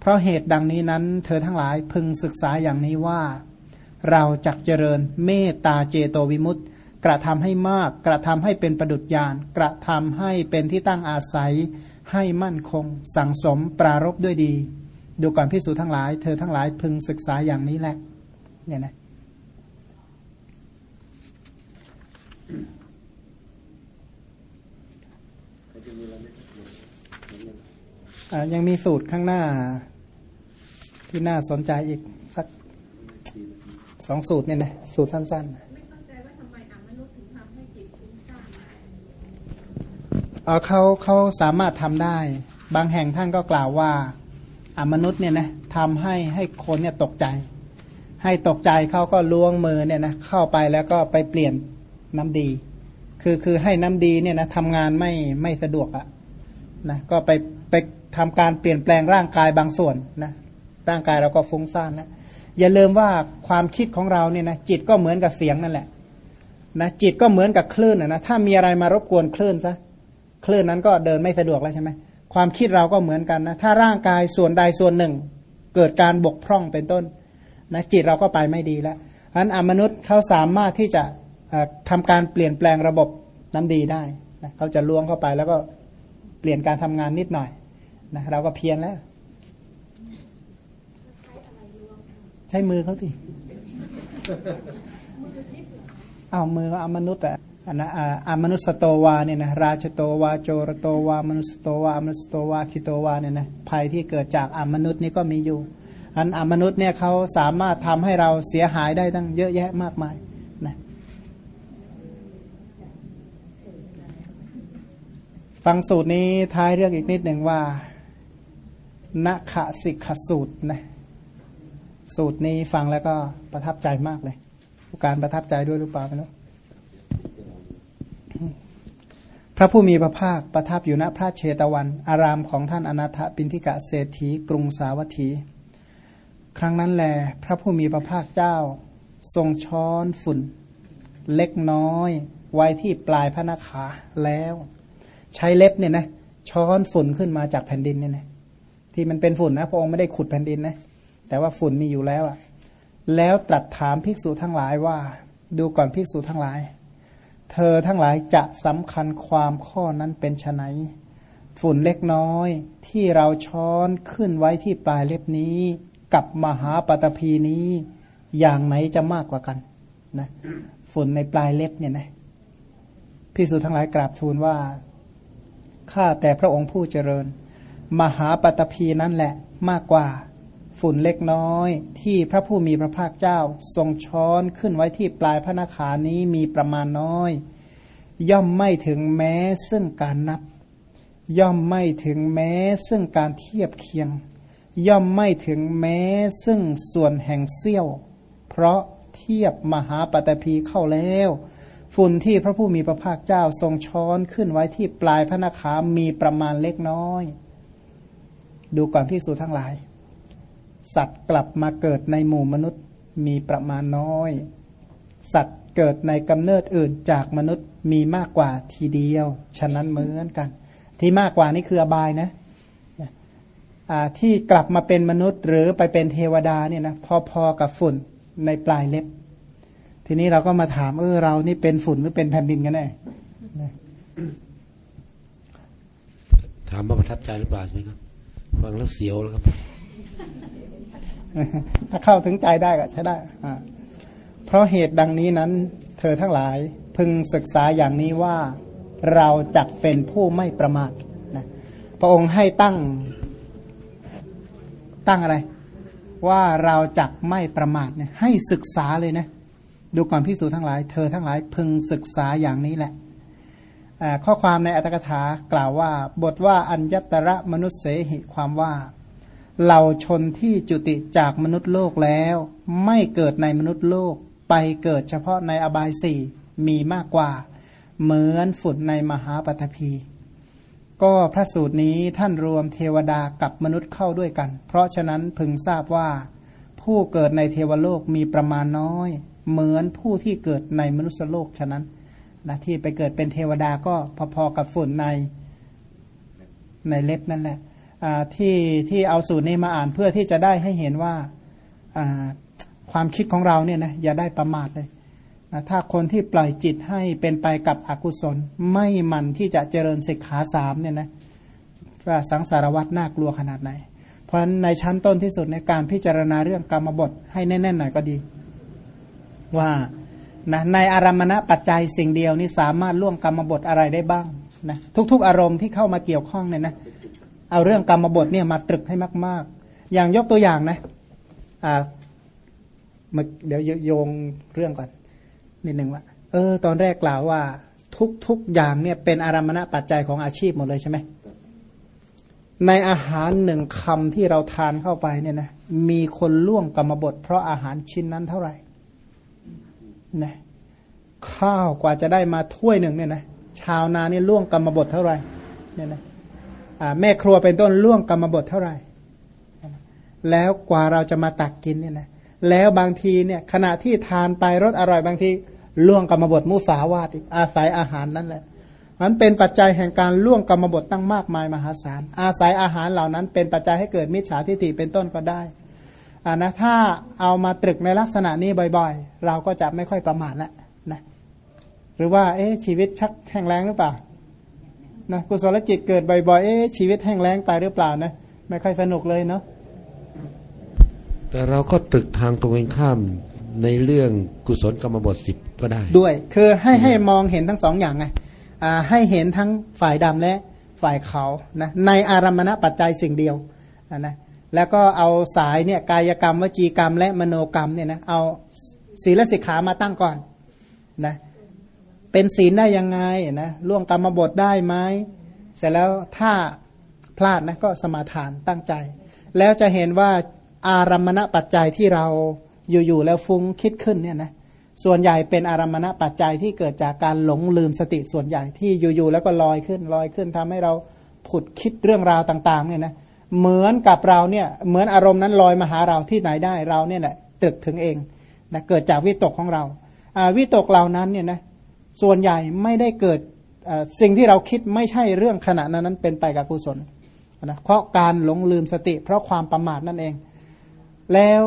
เพราะเหตุดังนี้นั้น เธอทั้งหลายพึงศึกษาอย่างนี้ว่า เราจักเจริญเมตตาเจโตวิมุตต์กระทำให้มาก กระทำให้เป็นประดุจยาน กระทำให้เป็นที่ตั้งอาศัย ให้มั่นคง สั่งสมปรารบด้วยดี ดูก่อนพิสูจทั้งหลาย เธอทั้งหลายพึงศึกษาอย่างนี้แหละเนี่ยนะยังมีสูตรข้างหน้าที่น่าสนใจอีก สองสูตรเนี่ยนะสูตรสั้นๆไม่เข้าใจว่าทำไมอมนุษย์ถึงทำให้จิตฟุ้งซ่านเขาเขาสามารถทำได้ บางแห่งท่านก็กล่าวว่าอมนุษย์เนี่ยนะทำให้ให้คนเนี่ยตกใจ ให้ตกใจเขาก็ล้วงมือเนี่ยนะเข้าไปแล้วก็ไปเปลี่ยนน้ำดี คือคือให้น้ำดีเนี่ยนะทำงานไม่ไม่สะดวกอะนะก็ไปไปทำการเปลี่ยนแปลงร่างกายบางส่วนนะร่างกายเราก็ฟุ้งซ่านแล้ว อย่าลืมว่าความคิดของเราเนี่ยนะจิตก็เหมือนกับเสียงนั่นแหละนะจิตก็เหมือนกับคลื่นนะถ้ามีอะไรมารบกวนคลื่นซะคลื่นนั้นก็เดินไม่สะดวกแล้วใช่ไหมความคิดเราก็เหมือนกันนะถ้าร่างกายส่วนใดส่วนหนึ่ง เกิดการบกพร่องเป็นต้นนะจิตเราก็ไปไม่ดีแล้วฉะนั้นอมนุษย์เขาสามารถที่จะเอ่อทำการเปลี่ยนแปลงระบบน้ำดีได้นะเขาจะล้วงเข้าไปแล้วก็เปลี่ยนการทำงานนิดหน่อยนะเราก็เพียนแล้ว ใช้มือเขาทีเอามือก็เอามนุษย์อะอันนะอามนุษย์สโตวาเนี่ยนะราชโตวาโจรโตวามนุษย์สโตวามนุษย์สโตวาคิโตวาเนี่ยนะภัยที่เกิดจากอามนุษย์นี่ก็มีอยู่อันอามนุษย์เนี่ยเขาสามารถทำให้เราเสียหายได้ตั้งเยอะแยะมากมายนะฟังสูตรนี้ท้ายเรื่องอีกนิดหนึ่งว่านักขสิกขสูตรนะ สูตรนี้ฟังแล้วก็ประทับใจมากเลย การประทับใจด้วยหรือเปล่าไม่รู้พระผู้มีพระภาคประทับอยู่ณพระเชตวัน อารามของท่านอนาถปินทิกะเศรษฐีกรุงสาวัตถี ครั้งนั้นแล พระผู้มีพระภาคเจ้า ทรงช้อนฝุ่น เล็กน้อย ไว้ที่ปลายพระนาขาแล้ว ใช้เล็บเนี่ยนะช้อนฝุ่นขึ้นมาจากแผ่นดินเนี่ยนะที่มันเป็นฝุ่นนะพระองค์ไม่ได้ขุดแผ่นดินนะ แต่ว่าฝุ่นมีอยู่แล้วอะแล้วตรัสถามภิกษุทั้งหลายว่า ดูก่อนภิกษุทั้งหลาย เธอทั้งหลายจะสำคัญความข้อนั้นเป็นไฉนฝุ่นเล็กน้อยที่เราช้อนขึ้นไว้ที่ปลายเล็บนี้ กับมหาปตพีนี้ อย่างไหนจะมากกว่ากันนะฝุ่นในปลายเล็บเนี่ยนะพิสูจทั้งหลายกราบทูลว่าข้าแต่พระองค์ผู้เจริญ มหาปตพีนั่นแหละมากกว่า ฝุ่นเล็กน้อย ที่พระผู้มีพระภาคเจ้า ทรงช้อนขึ้นไว้ที่ปลายพระนาขานี้มีประมาณน้อย ย่อมไม่ถึงแม้ซึ่งการนับ ย่อมไม่ถึงแม้ซึ่งการเทียบเคียง ย่อมไม่ถึงแม้ซึ่งส่วนแห่งเสี้ยว เพราะเทียบมหาปตพีเข้าแล้ว ฝุ่นที่พระผู้มีพระภาคเจ้าทรงช้อนขึ้นไว้ที่ปลายพระนาขามีประมาณเล็กน้อย ดูก่อนพิสูจทั้งหลาย สัตว์กลับมาเกิดในหมู่มนุษย์มีประมาณน้อย สัตว์เกิดในกำเนิดอื่นจากมนุษย์มีมากกว่าทีเดียว ฉะนั้นเหมือนกัน ที่มากกว่านี่คืออบายนะที่กลับมาเป็นมนุษย์หรือไปเป็นเทวดาเนี่ยนะพอๆกับฝุ่นในปลายเล็บ ทีนี้เราก็มาถามเออเรานี่เป็นฝุ่นหรือเป็นแผ่นดินกันแน่ถามว่าประทับใจหรือเปล่าใช่ไหมครับฟังแล้วเสียวแล้วครับ ถ้าเข้าถึงใจได้ก็ใช้ได้เพราะเหตุดังนี้นั้น เธอทั้งหลายพึงศึกษาอย่างนี้ว่าเราจักเป็นผู้ไม่ประมาทนะพระองค์ให้ตั้ง ตั้งอะไร ว่าเราจักไม่ประมาทเนี่ยให้ศึกษาเลยนะ ดูก่อนพิสูจทั้งหลาย เธอทั้งหลายพึงศึกษาอย่างนี้แหละข้อความในอัตถกถากล่าวว่า บทว่าอัญญตระมนุษเสหิความว่า เหล่าชนที่จุติจากมนุษย์โลกแล้ว ไม่เกิดในมนุษย์โลกไปเกิดเฉพาะในอบายสี่มีมากกว่า เหมือนฝุ่นในมหาปฐพี ก็พระสูตรนี้ท่านรวมเทวดากับมนุษย์เข้าด้วยกัน เพราะฉะนั้นพึงทราบว่า ผู้เกิดในเทวโลกมีประมาณน้อย เหมือนผู้ที่เกิดในมนุษย์โลกฉะนั้นนะที่ไปเกิดเป็นเทวดาก็พอๆกับฝุ่นในในเล็บนั่นแหละ ที่ที่เอาสูตรนี้มาอ่านเพื่อที่จะได้ให้เห็นว่าความคิดของเราเนี่ยนะอย่าได้ประมาทเลยนะถ้าคนที่ปล่อยจิตให้เป็นไปกับอกุศล ไม่มันที่จะเจริญศิกขาสามเนี่ยนะว่าสังสารวัตรน่ากลัวขนาดไหน เพราะฉะนั้นในชั้นต้นที่สุดในการพิจารณาเรื่องกรรมบทให้แน่นๆหน่อยก็ดี ว่านะในอารมณะปัจจัยสิ่งเดียวนี้สามารถล่วงกรรมบทอะไรได้บ้างนะทุก ๆ อารมณ์ที่เข้ามาเกี่ยวข้องเนี่ยนะ เอาเรื่องกรรมบทเนี่ยมาตรึกให้มาก ๆ อย่างยกตัวอย่างนะอ่าเดี๋ยวโยงเรื่องก่อนนิดหนึ่งว่าเออ ตอนแรกกล่าวว่า ทุกทุกอย่างเนี่ยเป็นอารมณะปัจจัยของอาชีพหมดเลยใช่ไหมในอาหารหนึ่งคำที่เราทานเข้าไปเนี่ยนะมีคนล่วงกรรมบท เพราะอาหารชิ้นนั้นเท่าไหร่นะข้าวกว่าจะได้มาถ้วยหนึ่งเนี่ยนะชาวนาเนี่ยล่วงกรรมบทเท่าไหร่เนี่ยนะ แม่ครัวเป็นต้นล่วงกรรมบทเท่าไหร่ แล้วกว่าเราจะมาตักกินเนี่ยนะแล้วบางทีเนี่ยขณะที่ทานไปรสอร่อยบางทีล่วงกรรมบทมุสาวาตอีกอาศัยอาหารนั่นแหละมันเป็นปัจจัยแห่งการล่วงกรรมบทตั้งมากมายมหาศาล อาศัยอาหารเหล่านั้น เป็นปัจจัยให้เกิดมิจฉาทิฏฐิเป็นต้นก็ได้อ่านะถ้าเอามาตรึกในลักษณะนี้บ่อยๆ เราก็จะไม่ค่อยประมาทแล้วนะหรือว่าเอ๊ะชีวิตชักแข็งแรงหรือเปล่า นะกุศลจิตเกิดบ่อยๆเอ๊ะชีวิตแห้งแล้งตายหรือเปล่านะไม่ค่อยสนุกเลยเนาะแต่เราก็ตึกทางตรงข้ามในเรื่องกุศลกรรมบทสิบก็ได้ ด้วย คือให้ให้มองเห็นทั้งสองอย่างไงอ่าให้เห็นทั้งฝ่ายดำและฝ่ายเขานะในอารมณปัจจัยสิ่งเดียวนะแล้วก็เอาสายเนี่ยกายกรรมวจีกรรมและมโนกรรมเนี่ยนะเอาศีลสิกขามาตั้งก่อนนะ เป็นศีลได้ยังไงนะล่วงกรรมบทได้ไหมเสร็จแล้วถ้าพลาดนะก็สมาทานตั้งใจ แล้วจะเห็นว่าอารมณปัจจัยที่เราอยู่ๆแล้วฟุ้งคิดขึ้นเนี่ยนะส่วนใหญ่เป็นอารมณปัจจัยที่เกิดจากการหลงลืมสติส่วนใหญ่ที่อยู่ๆแล้วก็ลอยขึ้นลอยขึ้นทำให้เราผุดคิดเรื่องราวต่างๆเนี่ยนะเหมือนกับเราเนี่ยเหมือนอารมณ์นั้นลอยมาหาเราที่ไหนได้เราเนี่ยแหละตรึกถึงเองนะเกิดจากวิตกของเราวิตกเหล่านั้นเนี่ยนะ ส่วนใหญ่ไม่ได้เกิดสิ่งที่เราคิดไม่ใช่เรื่องขณะนั้นนั้นเป็นไปกับกุศลนะเพราะการหลงลืมสติ เพราะความประมาทนั่นเอง แล้ว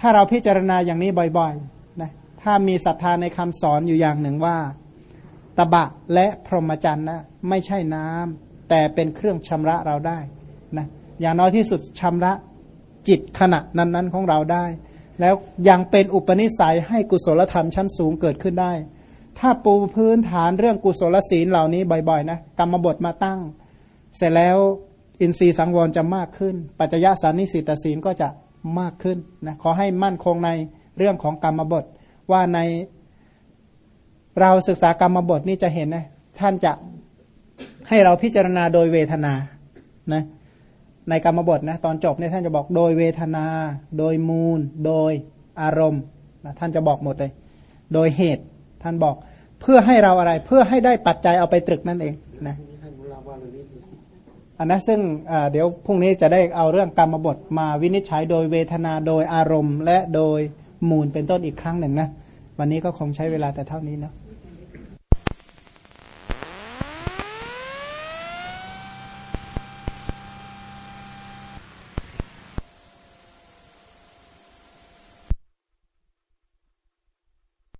ถ้าเราพิจารณาอย่างนี้บ่อยๆนะถ้ามีศรัทธาในคำสอนอยู่อย่างหนึ่งว่า ตบะและพรหมจรรย์นะไม่ใช่น้ำแต่เป็นเครื่องชำระเราได้นะอย่างน้อยที่สุดชำระจิตขณะนั้นๆของเราได้ แล้วยังเป็นอุปนิสัยให้กุศลธรรมชั้นสูงเกิดขึ้นได้ ถ้าปูพื้นฐานเรื่องกุศลศีลเหล่านี้บ่อยๆนะกรรมบทมาตั้ง เสร็จแล้วอินทรีย์สังวรจะมากขึ้น ปัจจยสานิสิตศีลก็จะมากขึ้นนะขอให้มั่นคงในเรื่องของกรรมบท ว่าในเราศึกษากรรมบทนี่จะเห็นนะท่านจะให้เราพิจารณาโดยเวทนานะในกรรมบทนะตอนจบเนี่ยท่านจะบอกโดยเวทนา โดยมูล โดยอารมณ์นะท่านจะบอกหมดเลย โดยเหตุ ท่านบอกเพื่อให้เราอะไรเพื่อให้ได้ปัจจัยเอาไปตรึกนั่นเองนะอันนั้นซึ่งเดี๋ยวพรุ่งนี้จะได้เอาเรื่องกรรมบทมาวินิจฉัยโดยเวทนาโดยอารมณ์ และโดยมูลเป็นต้นอีกครั้งหนึ่งนะ วันนี้ก็คงใช้เวลาแต่เท่านี้เนาะ